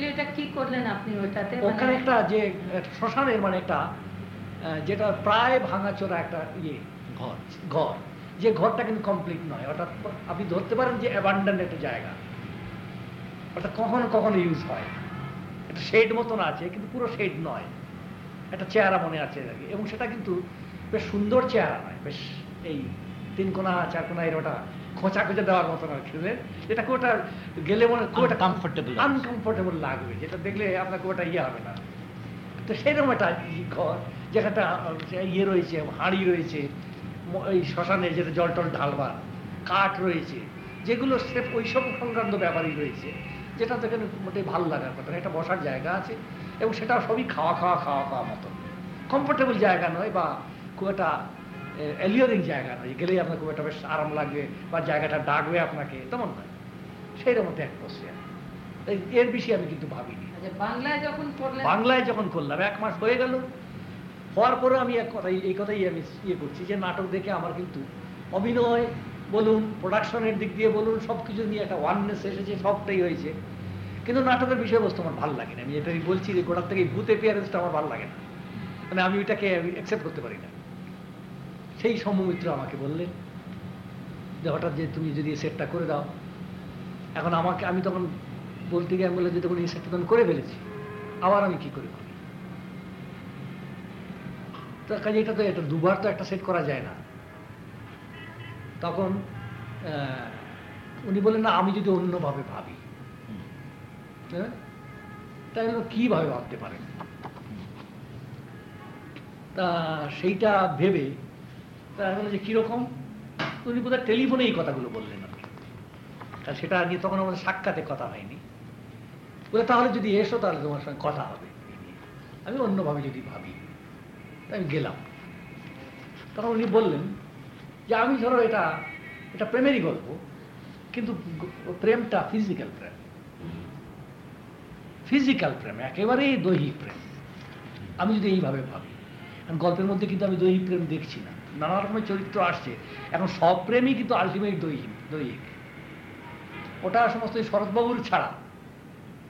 এটা কি করলেন আপনি ওইটাতে? মানে- ওখানে একটা যে শ্মশানের মানে একটা আহ, যেটা প্রায় ভাঙাচোরা একটা ইয়ে ঘর। ঘর। যে ঘরটা কিন্তু কমপ্লিট নয়। অর্থাৎ আপনি ধরতে পারেন যে অ্যাবান্ডান একটা জায়গা। ওটা কখনো কখনো ইউজ হয়। একটা শেড মতন আছে কিন্তু পুরো শেড নয়। একটা চেহারা মনে আছে এবং সেটা কিন্তু বেশ সুন্দর চেহারা নয়। বেশ এই তিন কোনা চার কোনা এর ওটা খোঁচা খোঁচা দেওয়ার মতন আর কি। বুঝলেন? যেটা খুব গেলে মনে একটা Uncomfortable আনকমফোর্টেবল লাগবে। যেটা দেখলে আপনার একটা ইয়ে হবে না। তো সেরকম একটা ঘর যেখানটা ইয়ে রয়েছে হাঁড়ি রয়েছে এই শ্মশানে যেটা জল টল ঢালবার কাঠ রয়েছে যেগুলো স্রেফ ওই সব সংক্রান্ত ব্যাপারই রয়েছে। যেটা তো এখানে মোটেই ভালো লাগার কথা না। একটা বসার জায়গা আছে এবং সেটা সবই খাওয়া খাওয়া খাওয়া খাওয়া মতো। কমফোর্টেবল জায়গা নয় বা খুব একটা এলিওরিং জায়গা নয়। গেলেই আপনার খুব একটা বেশ আরাম লাগবে বা জায়গাটা ডাকবে আপনাকে তেমন নয়। সেই রকম একটা অ্যাটমসফিয়ার এর বেশি আমি কিন্তু ভাবিনি। আচ্ছা বাংলায় যখন বাংলায় যখন করলাম এক মাস হয়ে গেল। হওয়ার পরে আমি এক কথাই এই কথাই আমি ইয়ে করছি যে নাটক দেখে আমার কিন্তু অভিনয় বলুন প্রোডাকশনের দিক দিয়ে বলুন সব কিছু নিয়ে একটা ওয়াননেস এসেছে, সবটাই হয়েছে। কিন্তু নাটকের বিষয়বস্তু আমার ভালো লাগে না। আমি এটাই বলছি যে গোড়ার থেকে ভূত এপিয়ারেন্সটা আমার ভালো লাগে না। মানে আমি ওইটাকে অ্যাকসেপ্ট করতে পারি না। সেই সৌম্যমিত্র আমাকে বললেন যে, হঠাৎ যে তুমি যদি সেটটা করে দাও। এখন আমাকে, আমি তখন বলতে গিয়ে আমি বললাম যে তখন এই সেটটা তখন করে ফেলেছি। আবার আমি কি করে করি তো কাজে এটা তো, এটা দুবার তো একটা সেট করা যায় না। তখন উনি বললেন না আমি যদি অন্যভাবে ভাবি। হ্যাঁ? তাই কীভাবে ভাবতে পারেন? তা সেইটা ভেবে তা যে কীরকম? উনি বোধহয় টেলিফোনে এই কথাগুলো বললেন আর তা সেটা নিয়ে তখন আমাদের সাক্ষাতে কথা হয়নি। বলে তাহলে যদি এসো তাহলে তোমার সঙ্গে কথা হবে। আমি অন্যভাবে যদি ভাবি আমি গেলাম। তখন উনি বললেন যে আমি ধরো এটা এটা প্রেমেরই গল্প, কিন্তু প্রেমটা ফিজিক্যাল প্রেম। ফিজিক্যাল প্রেম, একেবারেই দৈহিক প্রেম। আমি যদি এইভাবে ভাবি, কারণ গল্পের মধ্যে কিন্তু আমি দৈহিক প্রেম দেখছি না। নানা রকমের চরিত্র আসছে। এখন সব প্রেমই কিন্তু আলটিমেট দৈহিক দৈহিক। ওটা সমস্ত শরৎবাবুর ছাড়া।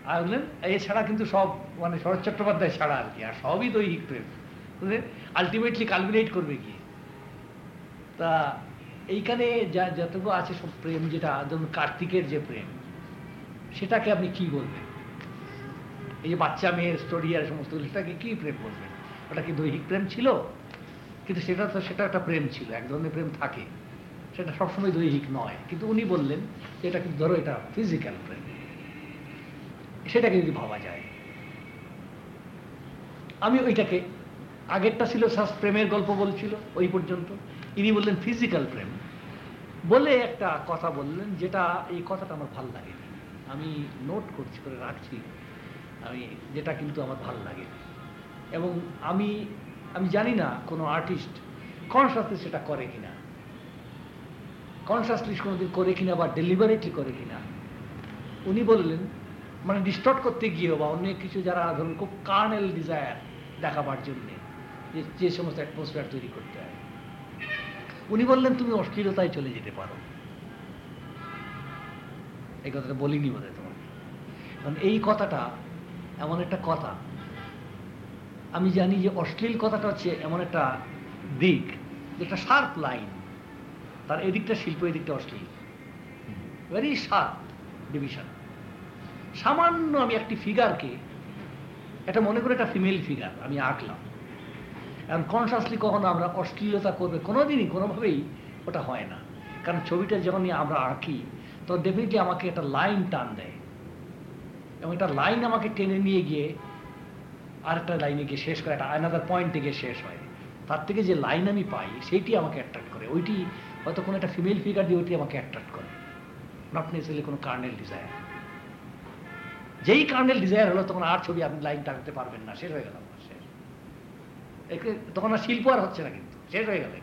আর বুঝলেন এছাড়া কিন্তু সব মানে শরৎ চট্টোপাধ্যায় ছাড়া আর কি, আর সবই দৈহিক প্রেম। আলটিমেটলি কালমিনেট করবে কি তা এইখানে যা যতটুকু আছে সব প্রেম, যেটা ধরুন কার্তিকের যে প্রেম, সেটাকে আপনি কি বলবেন? এই যে বাচ্চা মেয়ের স্টোরি আর সমস্ত, সেটাকে কি প্রেম বলবেন? ওটা কি দৈহিক প্রেম ছিল? কিন্তু সেটা তো, সেটা একটা প্রেম ছিল, এক ধরনের প্রেম থাকে। সেটা সবসময় দৈহিক নয়। কিন্তু উনি বললেন যে এটা কিন্তু ধরো এটা ফিজিক্যাল প্রেম। সেটাকে যদি ভাবা যায়। আমি ওইটাকে, আগেরটা ছিল প্রেমের গল্প বলছিল, ওই পর্যন্ত। ইনি বললেন ফিজিক্যাল প্রেম। বলে একটা কথা বললেন, যেটা এই কথাটা আমার ভালো লাগে। আমি নোট করছি, করে রাখছি, আমি, যেটা কিন্তু আমার ভালো লাগে। এবং আমি আমি জানি না কোনো আর্টিস্ট কনসাসলি সেটা করে কিনা। কনসাসলি কোনোদিন করে কিনা বা ডেলিভারেটলি করে কিনা। উনি বললেন মানে ডিস্টর্ট করতে গিয়েও বা অন্য কিছু যারা, ধরুন খুব কার্নেল ডিজায়ার দেখাবার জন্যে, যে যে সমস্ত অ্যাটমসফিয়ার তৈরি করতে হয় উনি বললেন, তুমি অশ্লীলতায় চলে যেতে পারো। এই কথাটা বলিনি বোধ হয় তোমাকে। কারণ এই কথাটা এমন একটা কথা। আমি জানি যে অশ্লীল কথাটা হচ্ছে এমন একটা দিক, যেটা শার্প লাইন। তার এদিকটা শিল্প, এদিকটা অশ্লীল। ভেরি শার্প ডিভিশন সামান্য আমি একটি ফিগারকে এটা মনে করে একটা ফিমেল ফিগার আমি আঁকলাম এখন কনসাসলি কখনো আমরা অশ্লীলতা করবে, কোনোদিনই, কোনোভাবেই ওটা হয় না। কারণ ছবিটা যখন আমরা আঁকি তখন ডেফিনেটলি আমাকে একটা লাইন টান দেয়। এবং একটা লাইন আমাকে টেনে নিয়ে গিয়ে আরেকটা লাইনে গিয়ে শেষ করে, একটা আনাদার পয়েন্টে গিয়ে শেষ হয়। তার থেকে যে লাইন আমি পাই, সেইটি আমাকে অ্যাট্রাক্ট করে। ওইটি হয়তো কোনো একটা ফিমেল ফিগার দিয়ে ওইটি আমাকে অ্যাট্রাক্ট করে। নট নেসেসারি কোনো কার্নেল ডিজায়ার যেই কার্নেল ডিজায়ার হলো, তখন আর ছবি আপনি লাইন টানতে পারবেন না। শেষ হয়ে গেল আপনার শেষ একে তখন আর শিল্প আর হচ্ছে না কিন্তু, শেষ হয়ে গেল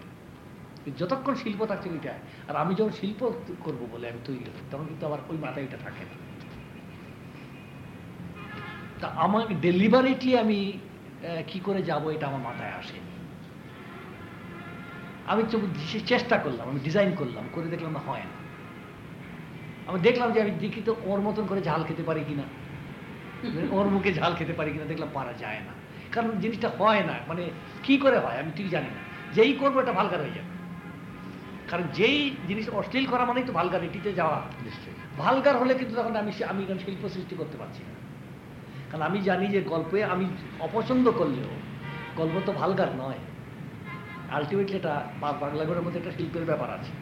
যতক্ষণ শিল্প থাকছে ওইটা আর আমি যখন শিল্প করব বলে আমি তৈরি হই তখন কিন্তু আমার ওই মাথায় এটা থাকে না। তা আমার ডেলিভারিটলি আমি কি করে যাব এটা আমার মাথায় আসে আমি চেষ্টা করলাম, আমি ডিজাইন করলাম, করে দেখলাম না হয় না। আমি দেখলাম যে আমি দেখি তো ওর মতন করে ঝাল খেতে পারি কিনা। ওর মুখে ঝাল খেতে পারি কিনা, দেখলাম পারা যায় না। কারণ জিনিসটা হয় না। মানে কি করে হয় আমি ঠিক জানি না। যেই করব এটা ভালগার হয়ে যাবে। কারণ যেই জিনিস অশ্লীল করা মানেই তো ভালগারিটিতে যাওয়া। নিশ্চয়ই। ভালগার হলে কিন্তু তখন আমি আমি এখানে শিল্প সৃষ্টি করতে পারছি না। কারণ আমি জানি যে গল্পে আমি অপছন্দ করলেও গল্প তো ভালগার নয়। আলটিমেটলি এটা বাংলা ঘরের মধ্যে একটা শিল্পের ব্যাপার আছে।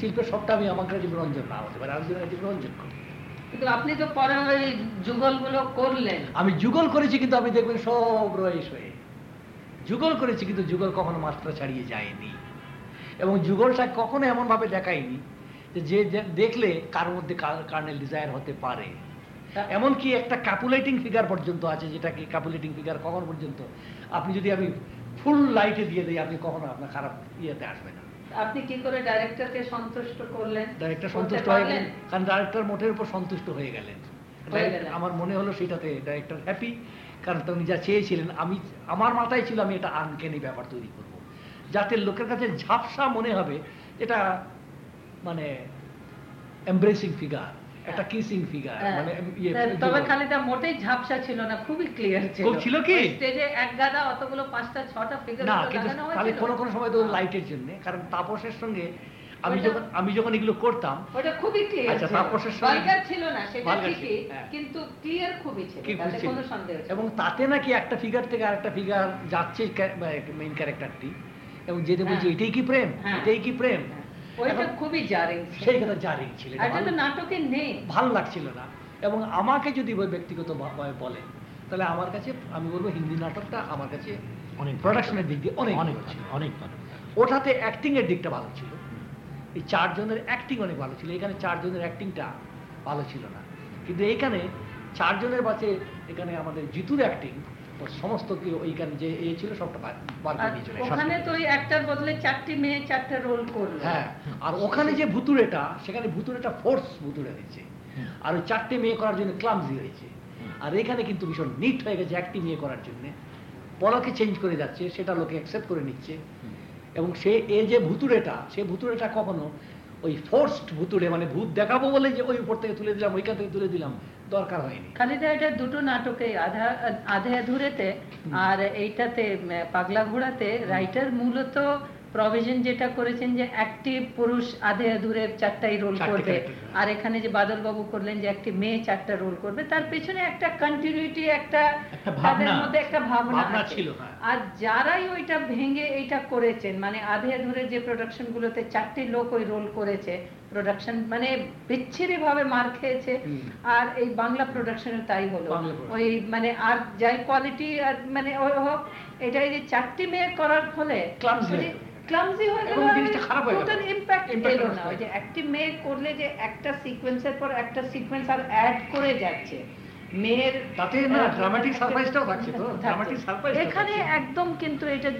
শিল্পের সবটা আমি আমার কাছে বিরঞ্জন না হতে পারে আমি কাছে বিরঞ্জন করি কিন্তু আপনি তো পরে ওই যুগলগুলো করলেন। আমি যুগল করেছি কিন্তু আমি দেখবেন সব রয়েস হয়ে যুগল করেছি কিন্তু যুগল কখনো মাত্রা ছাড়িয়ে যায়নি। এবং যুগলটা কখনো এমনভাবে দেখায়নি যে দেখলে কার মধ্যে কার্নেল ডিজায়ার হতে পারে। এমনকি একটা ক্যাপুলেটিং ফিগার পর্যন্ত আছে যেটাকে ক্যাপুলেটিং ফিগার কখন পর্যন্ত? আপনি যদি আমি ফুল লাইটে দিয়ে দিই, আপনি কখনো আপনার খারাপ ইয়েতে আসবে না। আপনি কি করে ডাইরেক্টরকে সন্তুষ্ট করলেন? ডাইরেক্টর সন্তুষ্ট হয়ে গেলেন। কারণ ডাইরেক্টর মোটের উপর সন্তুষ্ট হয়ে গেলেন। আমার মনে হলো সেটাতে ডাইরেক্টর হ্যাপি কারণ তিনি যা চেয়েছিলেন আমি আমার মাথায় ছিল আমি এটা আনকেনি ব্যাপার তৈরি করব। যাতে লোকের কাছে ঝাপসা মনে হবে এটা মানে এমব্রেসিং ফিগার একটা কিসিং ফিগার হ্যাঁ। মানে ইয়ে তা- তবে খালিদা মোটেই ঝাপসা ছিল না খুবই ক্লিয়ার ছিল ছিল কি? স্টেজে এক গাদা অতগুলো পাঁচটা ছটা ফিগার না কিন্তু লাগানো তাহলে হয়েছিল কোনো কোনো সময় তো লাইটের জন্য কারণ তাপসের সঙ্গে আমি যখন আমি যখন এগুলো করতাম ওটা খুবই ক্লিয়ার আচ্ছা, তাপসের সঙ্গে- ছিল না সেটা ঠিকই হ্যাঁ। কিন্তু ক্লিয়ার খুবই ছিল তাতে কোনো সন্দেহ এবং তাতে নাকি একটা ফিগার থেকে আরেকটা ফিগার যাচ্ছে মেইন ক্যারেক্টারটি এবং যেতে বলছে হ্যাঁ। এটাই কি প্রেম হ্যাঁ। এটাই কি প্রেম হ্যাঁ। ওইটা খুবই জারিং সেই কথা জারি ছিল। এটা তো নাটকে নেই। ভালো লাগছিল না। এবং আমাকে যদি ওই ব্যক্তিগত ভাবে বলে তাহলে আমার কাছে আমি বলব হিন্দি নাটকটা আমার কাছে অনেক প্রোডাকশনের দিক দিয়ে অনেক অনেক ভালো ছিল। অনেক ভালো। ওটাতে অ্যাক্টিং এর দিকটা ভালো ছিল। এই চারজনের অ্যাক্টিং অনেক ভালো ছিল। এখানে চারজনের অ্যাক্টিংটা ভালো ছিল না। কিন্তু এইখানে চারজনের বাঁচে এখানে আমাদের জিতুর অ্যাক্টিং সমস্ত ওইখানে যে এ ছিল সবটা বার করে দিয়ে চলে ওখানে তো ওই একটার বদলে চারটি মেয়ে চারটা রোল করল। হ্যাঁ আর ওখানে যে ভুতুড়েটা সেখানে ভুতুড়েটা ফোর্স ভুতুড়ে হয়েছে। আর ওই চারটে মেয়ে করার জন্য ক্লামজি হয়েছে। আর এখানে কিন্তু ভীষণ নিট হয়ে গেছে একটি মেয়ে করার জন্য। পলকে চেঞ্জ করে যাচ্ছে সেটা লোকে অ্যাকসেপ্ট করে নিচ্ছে। এবং সে এ যে ভুতুড়েটা সে ভুতুড়েটা কখনো ওই ফোর্সড ভুতুড়ে মানে ভূত দেখাবো বলে যে ওই উপর থেকে তুলে দিলাম ওইখান থেকে তুলে দিলাম দরকার হয়নি। খালিদা এটা দুটো নাটকে আধা আধে আধুরেতে আর এইটাতে পাগলা ঘোড়াতে রাইটার মূলত প্রভিশন যেটা করেছেন যে একটি পুরুষ আধে আধুরে চারটাই রোল করবে। আর এখানে যে বাদল বাবু করলেন যে একটি মেয়ে চারটা রোল করবে তার পেছনে একটা কন্টিনিউটি একটা তাদের মধ্যে একটা ভাবনা ছিল, হ্যাঁ। আর যারাই ওইটা ভেঙে এইটা করেছেন মানে আধে আধুরে যে প্রোডাকশন গুলোতে চারটি লোক ওই রোল করেছে প্রোডাকশন মানে বিচ্ছিরি ভাবে মার খেয়েছে আর এই বাংলা প্রোডাকশনে তাই হলো। ওই মানে আর যাই কোয়ালিটি আর মানে ওই হোক এটা এই যে চারটি মেয়ে করার ফলে। ক্লামজি হয়ে গেল জিনিসটা খারাপ হয়ে গেল। টোটাল ইম্প্যাক্ট Impact এলো না। ওই যে একটি মেয়ে করলে যে একটা সিকোয়েন্সের পর একটা সিকোয়েন্স আর অ্যাড করে যাচ্ছে। মেয়ের তাতে না, dramatic surprise-টাও থাকছে তো, dramatic surprise-টাও এখানে একদম কিন্তু এটা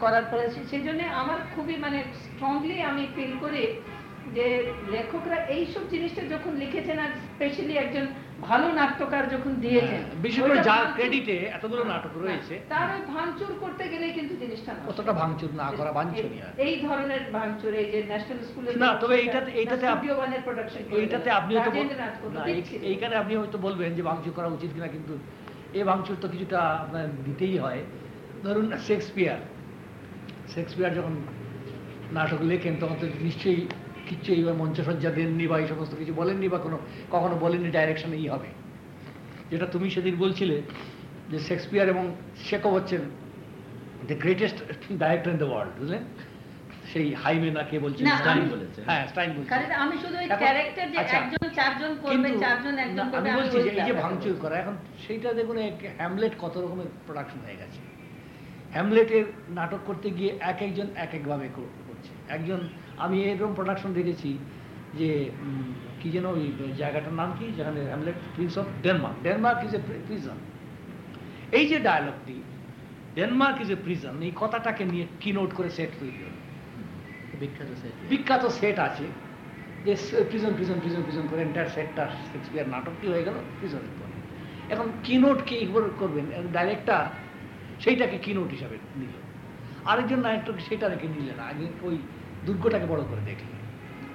করার পরে সেই জন্য আমার খুবই মানে স্ট্রংলি আমি ফিল করি যে লেখকরা এইসব জিনিসটা যখন লিখেছেন আর স্পেশালি একজন ভালো নাট্যকার যখন দিয়েছেন হ্যাঁ, বিশেষ করে যার ক্রেডিটে এতগুলো নাটক রয়েছে। তার ওই ভাঙচুর করতে গেলে কিন্তু জিনিসটা অতটা ভাঙচুর না করা বাঞ্ছনীয় এই ধরনের ভাঙচুর এই যে ন্যাশনাল স্কুলের না, তবে এইটাতে- এইটাতে আপ- স্টুডিও ওয়ানের প্রোডাকশন এইটাতে আপনি হয়তো এইখানে আপনি হয়তো বলবেন যে ভাঙচুর করা উচিত কিনা কিন্তু এই ভাঙচুর তো কিছুটা আপনার দিতেই হয়। ধরুন শেক্সপিয়ার। শেক্সপিয়ার যখন নাটক লেখেন তখন তো নিশ্চয়ই কিচ্ছু এইবার মঞ্চসজ্জা দেননি বা এই সমস্ত কিছু বলেননি বা কোনো কখনো বলেননি ডাইরেকশন এই হবে। যেটা তুমি সেদিন বলছিলে যে শেক্সপিয়ার এবং শেকব হচ্ছেন the greatest director in the world বুঝলেন সেই হাইমে না কে বলছেন স্টাইন বলেছে। হ্যাঁ স্টাইন কারণ আমি শুধু ওই ক্যারেক্টার যে আচ্ছা। একজন চারজন করবে চারজন একজন করবে আমি বলছি যে এই যে ভাঙচুর করা এখন সেইটা দেখুন হ্যামলেট কত রকমের প্রোডাকশন হয়ে গেছে। হ্যামলেটের নাটক করতে গিয়ে এক একজন এক একভাবে কর- করছে। একজন আমি এরকম প্রোডাকশন দেখেছি যে কি যেন ওই জায়গাটার নাম কি? যেখানে Hamlet prince of Denmark Denmark is a prison এই যে ডায়ালগটি ডেনমার্ক ইজ এ প্রিজন এই কথাটাকে নিয়ে কি নোট করে সেট তৈরি হলো। বিখ্যাত set। বিখ্যাত সেট আছে। যে প্রিজন প্রিজন প্রিজন প্রিজন করে এন্টায়ার সেটটা শেক্সপিয়ার নাটকটি হয়ে গেল প্রিজনের পরে। এখন কিনোট কে করবেন ডাইরেক্টর সেইটাকে কিনোট হিসাবে নিল। আরেকজন ডাইরেক্টর সেটা রেখে নিলেন। আগে ওই দুর্গটাকে বড় করে দেখলেন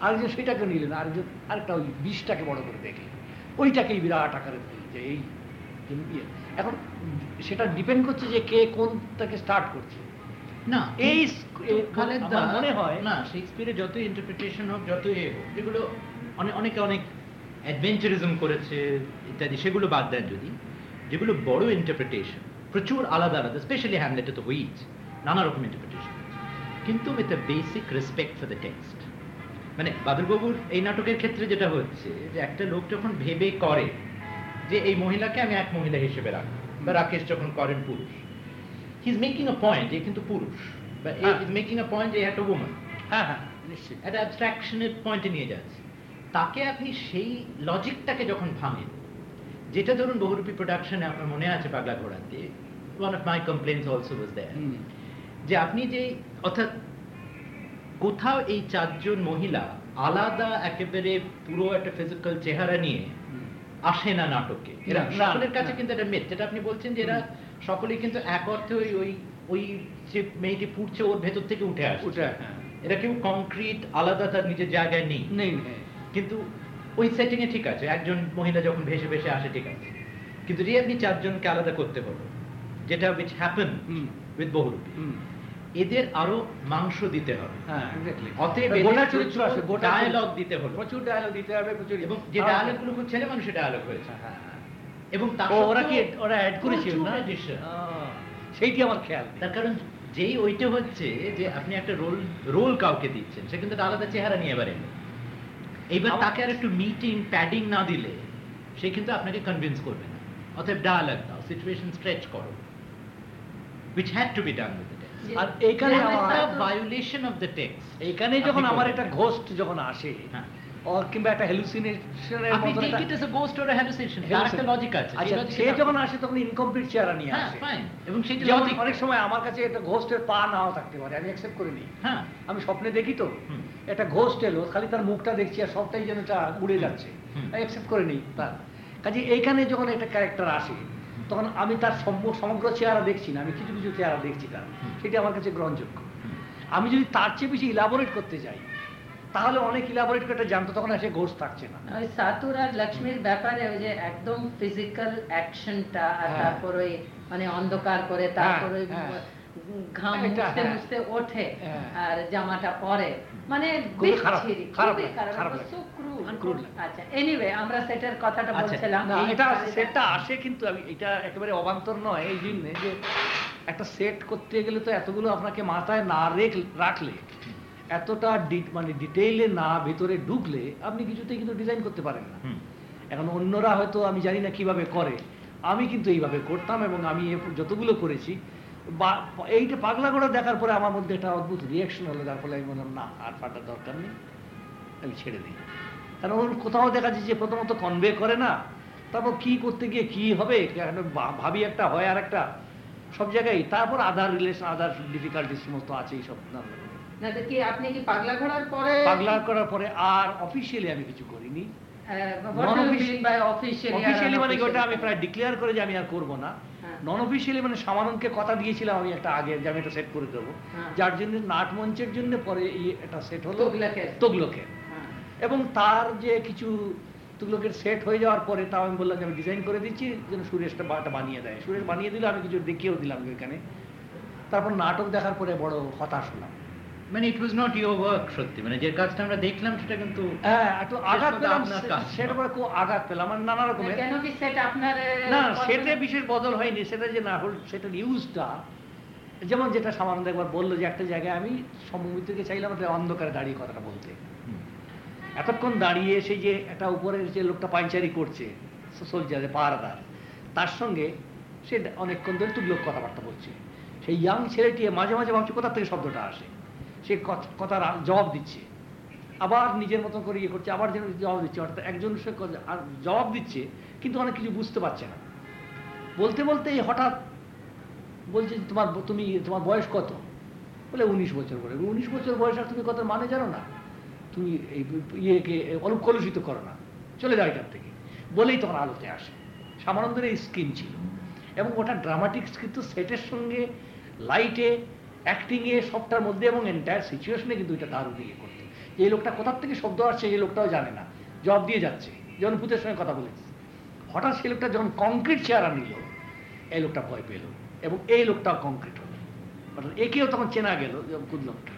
আরেকজন সেটাকে নিলেন আরেকজন আরেকটা ওই বিষটাকে বড় করে দেখলেন ওইটাকেই বিরাট আকারে যে এই ইয়ে। এখন সেটা ডিপেন্ড করছে যে কে কোনটাকে স্টার্ট করছে। না এই এই খালেদ মনে হয় না শেক্সপিয়ারের যত ইন্টারপ্রিটেশন হোক যত এ হোক যেগুলো অনেক অনেকে অনেক অ্যাডভেঞ্চারিজম করেছে ইত্যাদি সেগুলো বাদ দেন যদি। যেগুলো বড় ইন্টারপ্রিটেশন প্রচুর আলাদা আলাদা স্পেশালি হ্যামলেটে তো হয়েইছে নানা রকম ইন্টারপ্রিটেশন কিন্তু with a basic respect for the text মানে বাদলবাবুর এই নাটকের ক্ষেত্রে যেটা হচ্ছে যে একটা লোক যখন ভেবে করে যে এই মহিলাকে আমি এক মহিলা হিসেবে রাখব বা রাকেশ যখন করেন পুরুষ he is making a point a কিন্তু পুরুষ বা। Is making a point a একটা ওমান হ্যাঁ হ্যাঁ নিশ্চয়ই। একটা অ্যাবস্ট্রাকশনের পয়েন্টে নিয়ে যাচ্ছে। তাকে আপনি সেই লজিকটাকে যখন ভাঙেন যেটা ধরুন বহুরূপী প্রোডাকশনে আপনার মনে আছে পাগলা ঘোড়াতে one of my complaints also was hmm. যে আপনি যে অর্থাৎ কোথাও এই চারজন মহিলা আলাদা একেবারে পুরো একটা ফিজিক্যাল চেহারা নিয়ে আসে না নাটকে এরা সকলের কাছে কিন্তু একটা মেদ যেটা আপনি বলছেন যে এরা সকলেই কিন্তু এক অর্থে ওই ওই ওই যে মেয়েটি পুড়ছে ওর ভেতর থেকে উঠে আসে ওটা হ্যাঁ। এরা কেউ কংক্রিট আলাদা তার নিজের জায়গায় নেই। নেই কিন্তু ওই সেটিং এ ঠিক আছে একজন মহিলা যখন ভেসে ভেসে আসে ঠিক আছে। কিন্তু যে আপনি চারজনকে আলাদা করতে হলো যেটা উইচ হ্যাপেন। উইথ বহুরূপী। এদের আরও মাংস দিতে হবে। হ্যাঁ অতএব গোটা এদের চরিত্র আছে গোটা ডায়ালগ দিতে হলো। প্রচুর ডায়ালগ দিতে হবে প্রচুর এবং যে ডায়ালগগুলো ছেলে মানুষের ডায়ালগ হয়েছে। হ্যাঁ, হ্যাঁ। এবং তার ওরা কি ওরা অ্যাড করেছিল না? সেইটি আমার খেয়াল তার কারণ যেই ওইটা হচ্ছে যে আপনি একটা রোল রোল কাউকে দিচ্ছেন সে কিন্তু আলাদা চেহারা নিয়ে এবার এইবার তাকে আর একটু মিটিং প্যাডিং না দিলে সে কিন্তু আপনাকে কনভিন্স করবে না। অতএব ডায়ালগ দাও সিচুয়েশন স্ট্রেচ করো। Which had to be done with text আর এইখানে ভায়োলেশন অফ দ্য টেক্সট এইখানে যখন আমার একটা ঘোস্ট যখন আসে হ্যাঁ। কিংবা একটা হ্যালুসিনেশনের মতো take it as a ghost or a তার একটা লজিক আছে আচ্ছা সে যখন আসে তখন ইনকমপ্লিট চেহারা নিয়ে হ্যাঁ আসে। ফাইন এবং সেই লজিক অনেক সময় আমার কাছে একটা ঘোস্টের পা নাও থাকতে পারে আমি অ্যাকসেপ্ট করে নিই। হ্যাঁ। আমি স্বপ্নে দেখি তো একটা ঘোস্ট এলো খালি তার মুখটা দেখছি আর সবটাই যেন উড়ে যাচ্ছে। অ্যাকসেপ্ট করে নিই তার। কাজে এইখানে যখন একটা ক্যারেক্টার আসে তখন আমি তার সমগ্র চেহারা দেখছি না আমি কিছু কিছু চেহারা দেখছি তার। সেটা আমার কাছে গ্রহণযোগ্য আমি যদি তার চেয়ে বেশি ইলাবোরেট করতে যাই তাহলে অনেক ইলাবোরেট করে জানতো তখন এসে ঘোষ থাকছে না ওই সাতুর আর লক্ষ্মীর ব্যাপারে ওই যে একদম ফিজিক্যাল অ্যাকশনটা আর হ্যাঁ। তারপর ওই মানে অন্ধকার করে তারপর ওই হ্যাঁ। ঘাম মুছতে হ্যাঁ। মুছতে ওঠে হ্যাঁ। আর জামাটা পরে মানে খুবই খারাপ, খারাপ আচ্ছা এনিওয়ে আমরা সেটার কথাটা আচ্ছা, বলছিলাম। এটা সেটটা আসে কিন্তু আমি এটা একেবারে অবান্তর নয় এই জন্যে যে একটা সেট করতে গেলে তো এতগুলো আপনাকে মাথায় না রাখলে এতটা মানে ডিটেইলে না ভেতরে ঢুকলে আপনি কিছুতেই কিন্তু ডিজাইন করতে পারেন না। এখন অন্যরা হয়তো আমি জানি না কীভাবে করে আমি কিন্তু এইভাবে করতাম এবং আমি যতগুলো করেছি বা- এইটা পাগলা ঘোড়া দেখার পরে আমার মধ্যে একটা অদ্ভুত রিয়াকশন হলো যার ফলে আমি বললাম না আর পাটার দরকার নেই আমি ছেড়ে দিই। কারণ ওর কোথাও দেখা যাচ্ছে যে প্রথমত কনভে করে না তারপর কি করতে গিয়ে কি হবে ভাবি একটা হয় আর একটা সব জায়গায়। তারপর আদার রিলেশন আদার ডিফিকাল্টি সমস্ত আছে এইসব নানা আপনি কি পাগলা ঘোড়ার পরে পাগলা করার পরে আর অফিসিয়ালি আমি কিছু করিনি। অফিসিয়ালি অফিসিয়ালি মানে ওটা আমি প্রায় ডিক্লেয়ার করে যে আমি আর করব না। হ্যাঁ। নন অফিসিয়ালি মানে সামানকে কথা দিয়েছিলাম আমি একটা আগে যে আমি এটা সেট করে দেবো। হ্যাঁ। যার জন্য নাট মঞ্চের জন্য পরে এই এটা সেট হলো তুগলকের। এবং তার যে কিছু তুগলকের সেট হয়ে যাওয়ার পরে তাও আমি বললাম যে আমি ডিজাইন করে দিচ্ছি যেন সুরেশটা বাটা বানিয়ে দেয়। সুরেশ বানিয়ে দিলে আমি কিছু দেখিয়েও দিলাম ওইখানে তারপর নাটক দেখার পরে বড় হতাশ হলাম। মানে it was not your work সত্যি। মানে যে কাজটা আমরা দেখলাম সেটা কিন্তু হ্যাঁ একটু আঘাত পেলাম সেটা পরে খুব আঘাত পেলাম আর নানা রকমের। কেন কি সেটা আপনার না সেটা বিশেষ বদল হয়নি সেটা যে না হল সেটার ইউজটা যেমন যেটা সামান্য একবার বলল যে একটা জায়গায় আমি সম্মুখ চাইলাম অন্ধকারে দাঁড়িয়ে কথাটা বলতে। এতক্ষণ দাঁড়িয়ে সেই যে একটা উপরে যে লোকটা পাঞ্চারি করছে সোলজারে পাহারাদার, তার সঙ্গে সে অনেকক্ষণ ধরে তুগলোক কথাবার্তা বলছে। সেই ইয়াং ছেলেটি মাঝে মাঝে ভাবছে, কোথা থেকে শব্দটা আসে? সে কথ- কথার জবাব দিচ্ছে। আবার নিজের মতন করে ইয়ে করছে, আবার যেন জবাব দিচ্ছে। অর্থাৎ একজন সে আর জবাব দিচ্ছে, কিন্তু অনেক কিছু বুঝতে পারছে না। বলতে বলতে এই হঠাৎ বলছে, তোমার তুমি, তোমার বয়স কত? বলে, উনিশ বছর বলে। উনিশ বছর বয়স আর তুমি কত মানে জানো না? তুমি ইয়েকে অলুপ কলুষিত করো না। চলে যাও এখান থেকে। বলেই তোমার আলোতে আসে। সামানন্দের এই স্কিম ছিল। এবং ওটা ড্রামাটিক কিন্তু সেটের সঙ্গে লাইটে অ্যাক্টিংয়ে সবটার মধ্যে এবং এন্টায়ার সিচুয়েশনে কিন্তু এটা দারুণ ইয়ে করতে। এই লোকটা কোথার থেকে শব্দ আসছে, এই লোকটাও জানে না। জব দিয়ে যাচ্ছে। যেমন ভূতের সঙ্গে কথা বলেছে। হঠাৎ সেই লোকটা যখন কংক্রিট চেয়ার নিল, এই লোকটা ভয় পেল এবং এই লোকটাও কংক্রিট হলো। একেও তখন চেনা গেল কুদ লোকটা।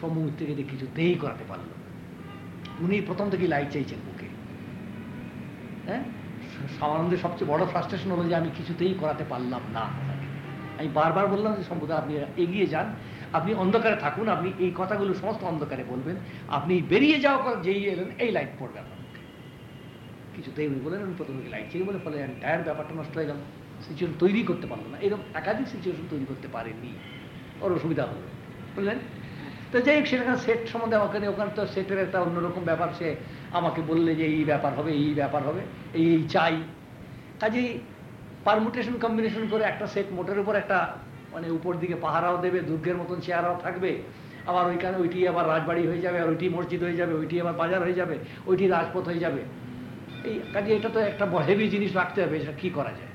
সম্মুখ থেকে কিছুতেই করাতে পারল। উনি প্রথম থেকেই লাইট চাইছেন বুকে। হ্যাঁ? সামানন্দের সবচেয়ে বড় ফ্রাস্ট্রেশন হলো যে আমি কিছুতেই করাতে পারলাম না আমি বারবার বললাম যে সম্ভবত আপনি এগিয়ে যান। আপনি অন্ধকারে থাকুন। আপনি এই কথাগুলো সমস্ত অন্ধকারে বলবেন। আপনি বেরিয়ে যাওয়া কথা যেই এলেন, এই লাইট পড়বে আপনার কিছুতেই উনি বলেন আমি প্রথমে লাইট চেয়ে বলে, ফলে এন্টায়ার ব্যাপারটা নষ্ট হয়ে গেল। সিচুয়েশন তৈরি করতে পারল না। এরকম একাধিক সিচুয়েশন তৈরি করতে পারেনি। ওর অসুবিধা হলো। বুঝলেন? তো যাই হোক সেখানে সেট সম্বন্ধে ওখানে ওখানে তো সেটের একটা অন্যরকম ব্যাপার, সে আমাকে বললে যে এই ব্যাপার হবে, এই ব্যাপার হবে, এই এই চাই। কাজেই পারমুটেশন কম্বিনেশন করে একটা সেট মোটের উপর একটা মানে উপর দিকে পাহারাও দেবে, দুর্গের মতন চেয়ারাও থাকবে। আবার ওইখানে ওইটি আবার রাজবাড়ি হয়ে যাবে, আর ওইটি মসজিদ হয়ে যাবে, ওইটি আবার বাজার হয়ে যাবে, ওইটি রাজপথ হয়ে যাবে। এই কাজে এটা তো একটা হেভি জিনিস রাখতে হবে, সেটা কী করা যায়?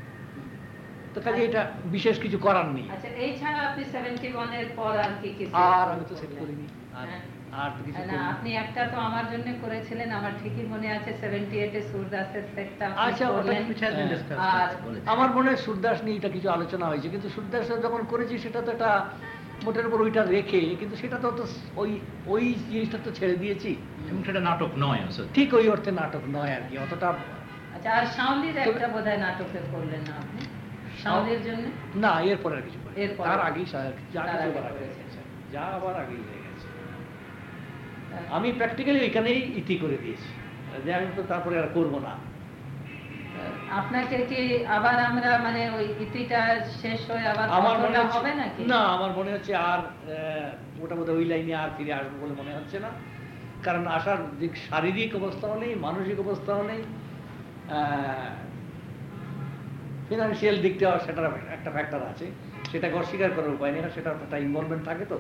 তো কাজে এটা বিশেষ কিছু করার নেই। আচ্ছা এই ছাড়া আপনি সেভেন্টি ওয়ানের পর আর কি কি আর আমি তো সেট করিনি। আর। তো কিছু না আপনি একটা তো আমার জন্য করেছিলেন আমার ঠিকই মনে আছে সুরদাসের সেটটা আচ্ছা, ওটা। আমার মনে হয় সুরদাস নিয়ে এটা কিছু আলোচনা হয়েছে কিন্তু সুরদাস যখন করেছি সেটা তো একটা মোটের উপর ওইটা রেখে কিন্তু সেটা তো ওই ওই জিনিসটা তো ছেড়ে দিয়েছি। এবং সেটা নাটক নয় ঠিক ওই অর্থে নাটক নয় আর কি অতটা আচ্ছা আর শাওলির একটা বোধহয় নাটকে করলেন না আপনি। জন্য? না এরপরে আর কিছু তার আগেই সা- যা কিছু আবার আগে করেছেন। হয়ে গেছে। যা আবার আগেই হয়ে গেছে। আমি প্র্যাকটিক্যালি এখানেই ইতি করে দিয়েছি। যে আমি তো তারপরে আর করব না। আপনাকে কি আবার আমরা মানে ওই ইতিটা শেষ হয়ে আবার আমার মনে হবে নাকি? না আমার মনে হচ্ছে আর আহ, ওই লাইনে আর ফিরে আসব বলে মনে হচ্ছে না। কারণ আসার দিক শারীরিক অবস্থাও নেই মানসিক অবস্থাও নেই ফিনান্সিয়াল দিকটা সেটার একটা ফ্যাক্টর আছে। সেটাকে অস্বীকার করার উপায় নেই সেটার একটা ইনভলভমেন্ট থাকে তো।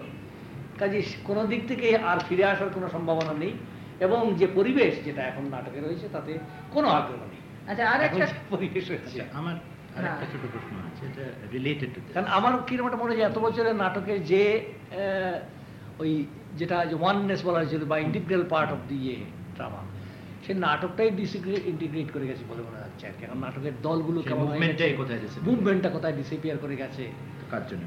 কাজে কোনো দিক থেকে আর ফিরে আসার কোনো সম্ভাবনা নেই এবং যে পরিবেশ যেটা এখন নাটকে রয়েছে তাতে কোনো আগ্রহ নেই। আচ্ছা আর একটা পরিবেশ আচ্ছা আমার আরেকটা। ছোট প্রশ্ন আছে এটা রিলেটেড টু কারণ আমার কীরকম একটা মনে হয় এত বছরের নাটকে যে আহ, ওই যেটা ওয়াননেস বলা হয়েছিল বা ইন্টিগ্রাল পার্ট অফ দি ইয়ে ড্রামা সেই নাটকটাই ডিসিগ্রেট ইন্টিগ্রেট করে গেছে বলে মনে হচ্ছে আর কি এখন নাটকের দলগুলো কেমন? মুভমেন্টটা কোথায় ডিসিপিয়ার করে গেছে কার জন্য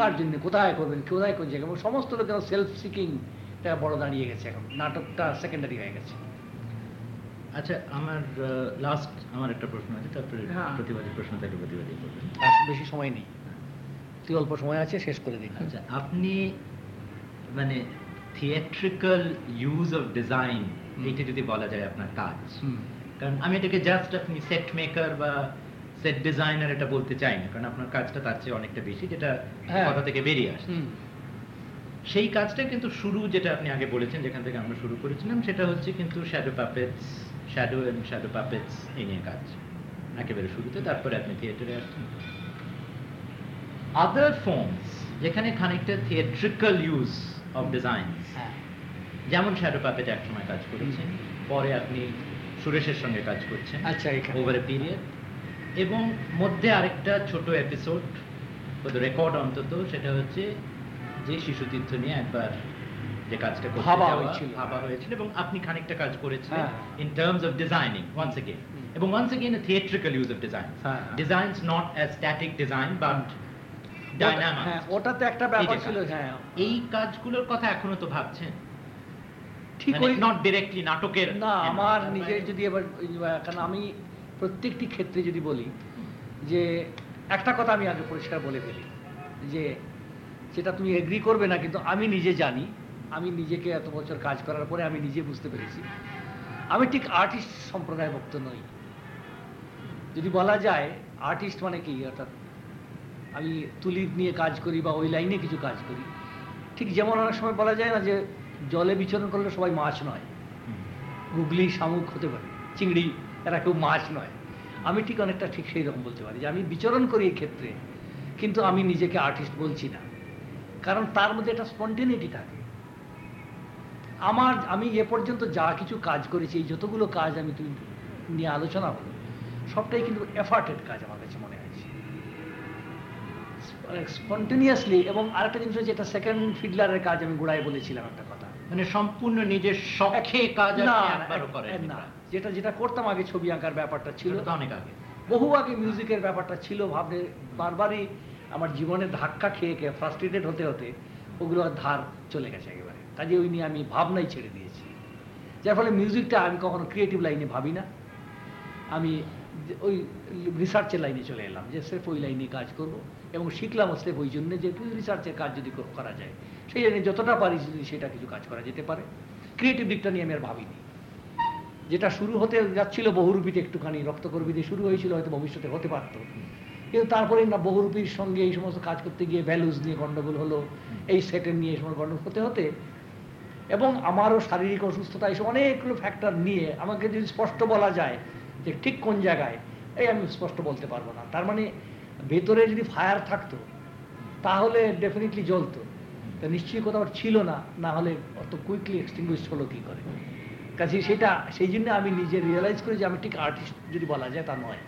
কার জন্য কোথায় করবেন কোথায় করছে এবং সমস্ত লোক সেলফ সিকিং বড় দাঁড়িয়ে গেছে এখন নাটকটা সেকেন্ডারি হয়ে গেছে আচ্ছা আমার লাস্ট আমার একটা প্রশ্ন আছে তারপরে হ্যাঁ। প্রতিবাদী প্রশ্ন থাকলে প্রতিবাদী করবেন বেশি সময় নেই তুই অল্প সময় আছে শেষ করে দিন আচ্ছা আপনি মানে থিয়েট্রিক্যাল ইউজ অফ ডিজাইন। এইটা যদি বলা যায় আপনার কাজ। কারণ আমি এটাকে জাস্ট আপনি সেট মেকার বা সেট ডিজাইনার এটা বলতে চাই না কারণ আপনার কাজটা তার চেয়ে অনেকটা বেশি যেটা হ্যাঁ। কথা থেকে বেরিয়ে আসে সেই কাজটা কিন্তু শুরু যেটা আপনি আগে বলেছেন যেখান থেকে আমরা শুরু করেছিলাম সেটা হচ্ছে কিন্তু shadow puppets shadow and shadow puppets এই নিয়ে কাজ। একেবারে শুরুতে তারপরে আপনি থিয়েটারে আসছেন। আদার ফর্মস যেখানে খানিকটা থিয়েট্রিক্যাল ইউজ অফ ডিজাইন হ্যাঁ যেমন শ্যাডো পাপেট এক সময় কাজ করেছেন পরে আপনি সুরেশের সঙ্গে কাজ করছেন। আচ্ছা ওভার এ পিরিয়ড এবং মধ্যে আরেকটা ছোট এপিসোড রেকর্ড অন্তত সেটা হচ্ছে যে শিশু তীর্থ নিয়ে একবার যে কাজটা ভাবা হয়েছিল। ভাবা হয়েছিল এবং আপনি খানিকটা কাজ করেছিলেন। In terms of designing once again এবং once again theatrical use of design. Designs not as static design but dynamic ওটাতে একটা ব্যাপার ছিল। হ্যাঁ। এই কাজগুলোর কথা এখনও তো ভাবছেন? ঠিক ওই নট ডিরেক্টলি নাটকের না আমার নিজের যদি এবার কারণ আমি প্রত্যেকটি ক্ষেত্রে যদি বলি যে একটা কথা আমি আগে পরিষ্কার বলে ফেলি যে সেটা তুমি এগ্রি করবে না কিন্তু আমি নিজে জানি আমি নিজেকে এত বছর কাজ করার পরে আমি নিজে বুঝতে পেরেছি। আমি ঠিক আর্টিস্ট সম্প্রদায়ভুক্ত নই। যদি বলা যায় আর্টিস্ট মানে কি? অর্থাৎ আমি তুলি নিয়ে কাজ করি বা ওই লাইনে কিছু কাজ করি। ঠিক যেমন অনেক সময় বলা যায় না যে জলে বিচরণ করলে সবাই মাছ নয়। গুগলি, শামুক হতে পারে, চিংড়ি, এরা কেউ মাছ নয়। আমি ঠিক অনেকটা ঠিক সেই রকম বলতে পারি যে আমি বিচরণ করি এই ক্ষেত্রে, কিন্তু আমি নিজেকে আর্টিস্ট বলছি না। কারণ তার মধ্যে একটা স্পন্টেনিটি থাকে। আমার, আমি এ পর্যন্ত যা কিছু কাজ করেছি, এই যতগুলো কাজ আমি তুমি নিয়ে আলোচনা হলো সবটাই কিন্তু এফার্টেড কাজ আমার কাছে মনে হয়েছে স্পন্টেনিয়াসলি এবং আরেকটা জিনিস হচ্ছে এটা সেকেন্ড ফিডলারের কাজ আমি গোড়ায় বলেছিলাম একটা কথা। মানে সম্পূর্ণ নিজের শখে কাজ না একবারও করেন না যেটা যেটা করতাম আগে ছবি আঁকার ব্যাপারটা ছিল। অনেক আগে। বহু আগে মিউজিকের ব্যাপারটা ছিল ভাবলে বারবারই আমার জীবনে ধাক্কা খেয়ে খেয়ে ফ্রাস্ট্রেটেড হতে হতে ওগুলো আর ধার চলে গেছে একেবারে। কাজে ওই নিয়ে আমি ভাবনাই ছেড়ে দিয়েছি। যার ফলে মিউজিকটা আমি কখনো ক্রিয়েটিভ লাইনে ভাবি না। আমি ওই রিসার্চের লাইনে চলে এলাম, যে স্রেফ ওই লাইনে কাজ করব। এবং শিখলামও স্রেফ ওই জন্য যে রিসার্চের কাজ যদি করা যায়। সেই জন্য যতটা পারি যদি সেটা কিছু কাজ করা যেতে পারে। ক্রিয়েটিভ দিকটা নিয়ে আমি আর ভাবিনি। যেটা শুরু হতে যাচ্ছিল বহুরূপীতে একটুখানি রক্তকর্মী দিয়ে শুরু হয়েছিল, হয়তো ভবিষ্যতে হতে পারতো। কিন্তু তারপরে না, বহুরূপীর সঙ্গে এই সমস্ত কাজ করতে গিয়ে ভ্যালুজ নিয়ে গন্ডগোল হলো, এই সেটের নিয়ে এই সময় গন্ডগোল হতে হতে। এবং আমারও শারীরিক অসুস্থতা, এইসব অনেকগুলো ফ্যাক্টর নিয়ে আমাকে যদি স্পষ্ট বলা যায় যে ঠিক কোন জায়গায়, এই আমি স্পষ্ট বলতে পারব না। তার মানে ভেতরে যদি ফায়ার থাকতো, তাহলে ডেফিনেটলি জ্বলতো। তা নিশ্চয়ই কোথাও ছিল না না হলে অত কুইকলি এক্সটিংগুইশ হলো কী করে? কাজে সেটা, সেই জন্য আমি নিজে রিয়েলাইজ করি যে আমি ঠিক আর্টিস্ট যদি বলা যায় তা নয়।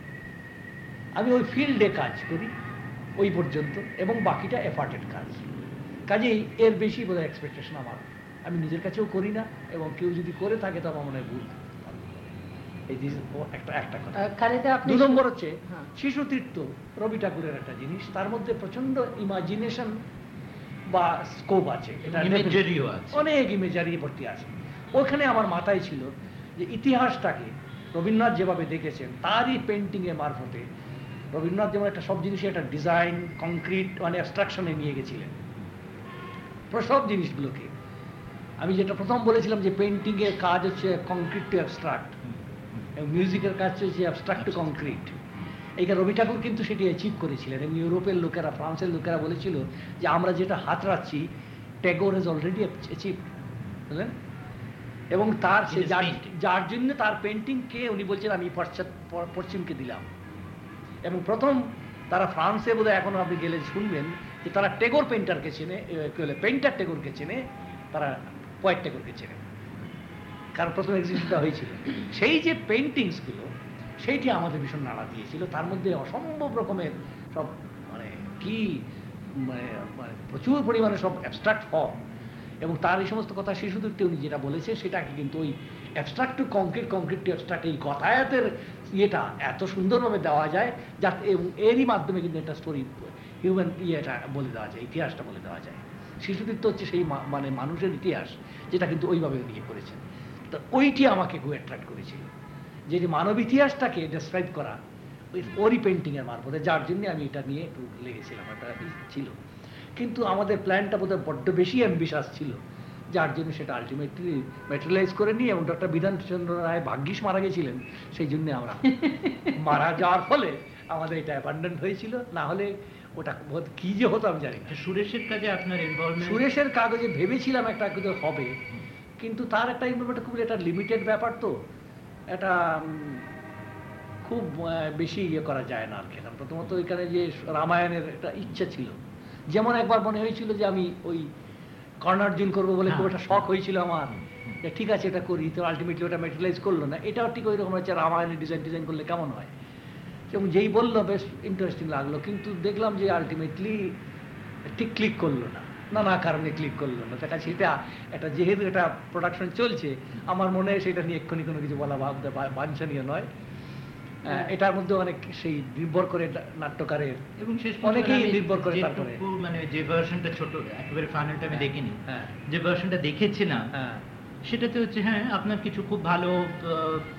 আমি ওই ফিল্ডে কাজ করি, ওই পর্যন্ত, এবং বাকিটা এফার্টেড কাজ। কাজেই এর বেশি বোধহয় এক্সপেকটেশন আমার। আমি নিজের কাছেও করি না, এবং কেউ যদি করে থাকে তো আমার মনে হয় ভুল। এই একটা একটা কথা। আহ, খালেদা আপনি দু নম্বর হচ্ছে হ্যাঁ। শিশু তীর্থ রবি ঠাকুরের একটা জিনিস তার মধ্যে প্রচণ্ড ইমাজিনেশন বা স্কোপ আছে। এটা Imagery-ও আছে। অনেক ইমেজারি ভর্তি আছে। ওখানে আমার মাথায় ছিল যে ইতিহাসটাকে রবীন্দ্রনাথ যেভাবে দেখেছেন তারই পেন্টিংয়ের মারফতে রবীন্দ্রনাথ যেমন একটা সব জিনিসে একটা ডিজাইন কংক্রিট মানে অ্যাবস্ট্রাকশনে নিয়ে গেছিলেন। সব জিনিসগুলোকে। আমি যেটা প্রথম বলেছিলাম যে পেন্টিংয়ের কাজ হচ্ছে কংক্রিট টু অ্যাবস্ট্রাক্ট এবং মিউজিকের কাজ হচ্ছে অ্যাবস্ট্রাক্ট কংক্রিট এইখানে রবি ঠাকুর কিন্তু সেটি অ্যাচিভ করেছিলেন এবং ইউরোপের লোকেরা ফ্রান্সের লোকেরা বলেছিল যে আমরা যেটা হাত রাখছি ট্যাগোর হেজ অলরেডি অ্যাচিভ বুঝলেন? এবং তার সে যার জন্য তার পেন্টিংকে উনি বলছেন আমি পশ্চিমকে দিলাম। এবং প্রথম তারা ফ্রান্সে বোধহয় এখনও আপনি গেলে শুনবেন যে তারা টেগোর পেন্টারকে চেনে পেন্টার টেগোরকে চেনে তারা পয়েট টেগোরকে চেনে। কারণ প্রথম এক্সিবিশনটা হয়েছিল। সেই যে পেন্টিংসগুলো সেইটি আমাদের ভীষণ নাড়া দিয়েছিল। তার মধ্যে অসম্ভব রকমের সব মানে কি মানে মানে প্রচুর পরিমাণে সব অ্যাবস্ট্রাক্ট ফর্ম এবং তার এই সমস্ত কথা শিশুদেরকে উনি যেটা বলেছে সেটাকে কিন্তু ওই abstract to concrete concrete to abstract এই কথায়াতের ইয়েটা এত সুন্দরভাবে দেওয়া যায় যাতে, এবং এরই মাধ্যমে কিন্তু একটা স্টোরি হিউম্যান ইয়েটা বলে দেওয়া যায়, ইতিহাসটা বলে দেওয়া যায়। শিশুদের তো হচ্ছে সেই মানে মানুষের ইতিহাস, যেটা কিন্তু ওইভাবে নিয়ে করেছেন। তো ওইটি আমাকে খুব অ্যাট্রাক্ট করেছিল যে যে মানব ইতিহাসটাকে ডেসক্রাইব করা ওই ওরই পেন্টিংয়ের মারফতে যার জন্য আমি এটা নিয়ে একটু লেগেছিলাম একটা ছিল। কিন্তু আমাদের প্ল্যানটা বোধহয় বড্ড বেশি অ্যাম্বিশাস ছিল যার জন্য সেটা আলটিমেটলি ম্যাটেরিয়ালাইজ করে নিয়ে এবং ডক্টর বিধানচন্দ্র রায় ভাগ্যিস মারা গেছিলেন সেই জন্য আমরা মারা যাওয়ার ফলে আমাদের এটা অ্যাবান্ডেন্ট হয়েছিল। না হলে ওটা বোধ- কি যে হতো আমি জানি সুরেশের কাজে আপনার সুরেশের কাগজে ভেবেছিলাম একটা হবে কিন্তু তার একটা ইনভলভমেন্ট খুব একটা লিমিটেড ব্যাপার তো। এটা খুব বেশি ইয়ে করা যায় না আর কি। প্রথমত ওইখানে যে রামায়ণের একটা ইচ্ছা ছিল। যেমন একবার মনে হয়েছিল যে আমি ওই কর্নার্জুন করব বলে খুব হ্যাঁ। একটা শখ হয়েছিল আমার। যে ঠিক আছে এটা করি তো আলটিমেটলি ওটা মেটেরিয়ালাইজ করল না। এটাও ঠিক ওই রকম হচ্ছে রামায়ণের ডিজাইন ডিজাইন করলে কেমন হয়? এবং যেই বলল বেশ ইন্টারেস্টিং লাগল। কিন্তু দেখলাম যে আলটিমেটলি ঠিক ক্লিক করল না। নানা কারণে ক্লিক করল না। দেখা সেটা এটা যেহেতু এটা প্রোডাকশন চলছে আমার মনে হয় সেটা নিয়ে এক্ষুনি কোনো কিছু বলা ভাব বাঞ্ছনীয় নয়। আহ, এটার মধ্যে অনেক সেই নির্ভর করে নাট্যকারের। এবং শেষ অনেকেই নির্ভর করে। মানে যে ভার্সনটা ছোট একেবারে ফাইনালটা আমি দেখিনি হ্যাঁ। যে ভার্সনটা দেখেছিলাম হ্যাঁ। সেটাতে হচ্ছে হ্যাঁ আপনার কিছু খুব ভালো আহ,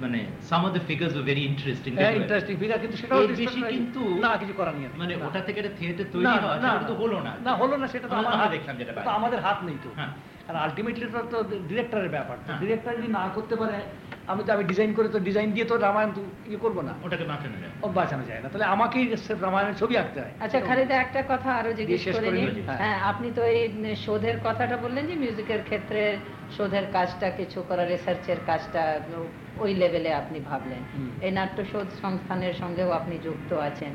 মানে some of the figures very interesting interesting figure কিন্তু সেটাও বেশি কিন্তু না কিছু করার নেই মানে ওটা থেকে একটা থিয়েটার তৈরি হয় না, সেটা তো হলো না। না হলো না সেটা তো আমার দেখলাম যেটা আমাদের হাত নেই তো। হ্যাঁ। আর আলটিমেটলি তো ডিরেক্টরের ব্যাপার। ডিরেক্টর যদি না করতে পারে আমি তো আমি ডিজাইন করে তো ডিজাইন দিয়ে তো রামায়ণ তো ইয়ে করব না। ওটাকে বাঁচানো যায় ও বাঁচানো যায় না। তাহলে আমাকেই রামায়ণের ছবি আঁকতে হয়। আচ্ছা খালিদা একটা কথা আরও জিজ্ঞেস করে হ্যাঁ। হ্যাঁ আপনি তো এই শোধের কথাটা বললেন যে মিউজিকের ক্ষেত্রে শোধের কাজটা কিছু করা রিসার্চের কাজটা ওই লেভেলে আপনি ভাবলেন। এই নাট্য শোধ সংস্থানের সঙ্গেও আপনি যুক্ত আছেন।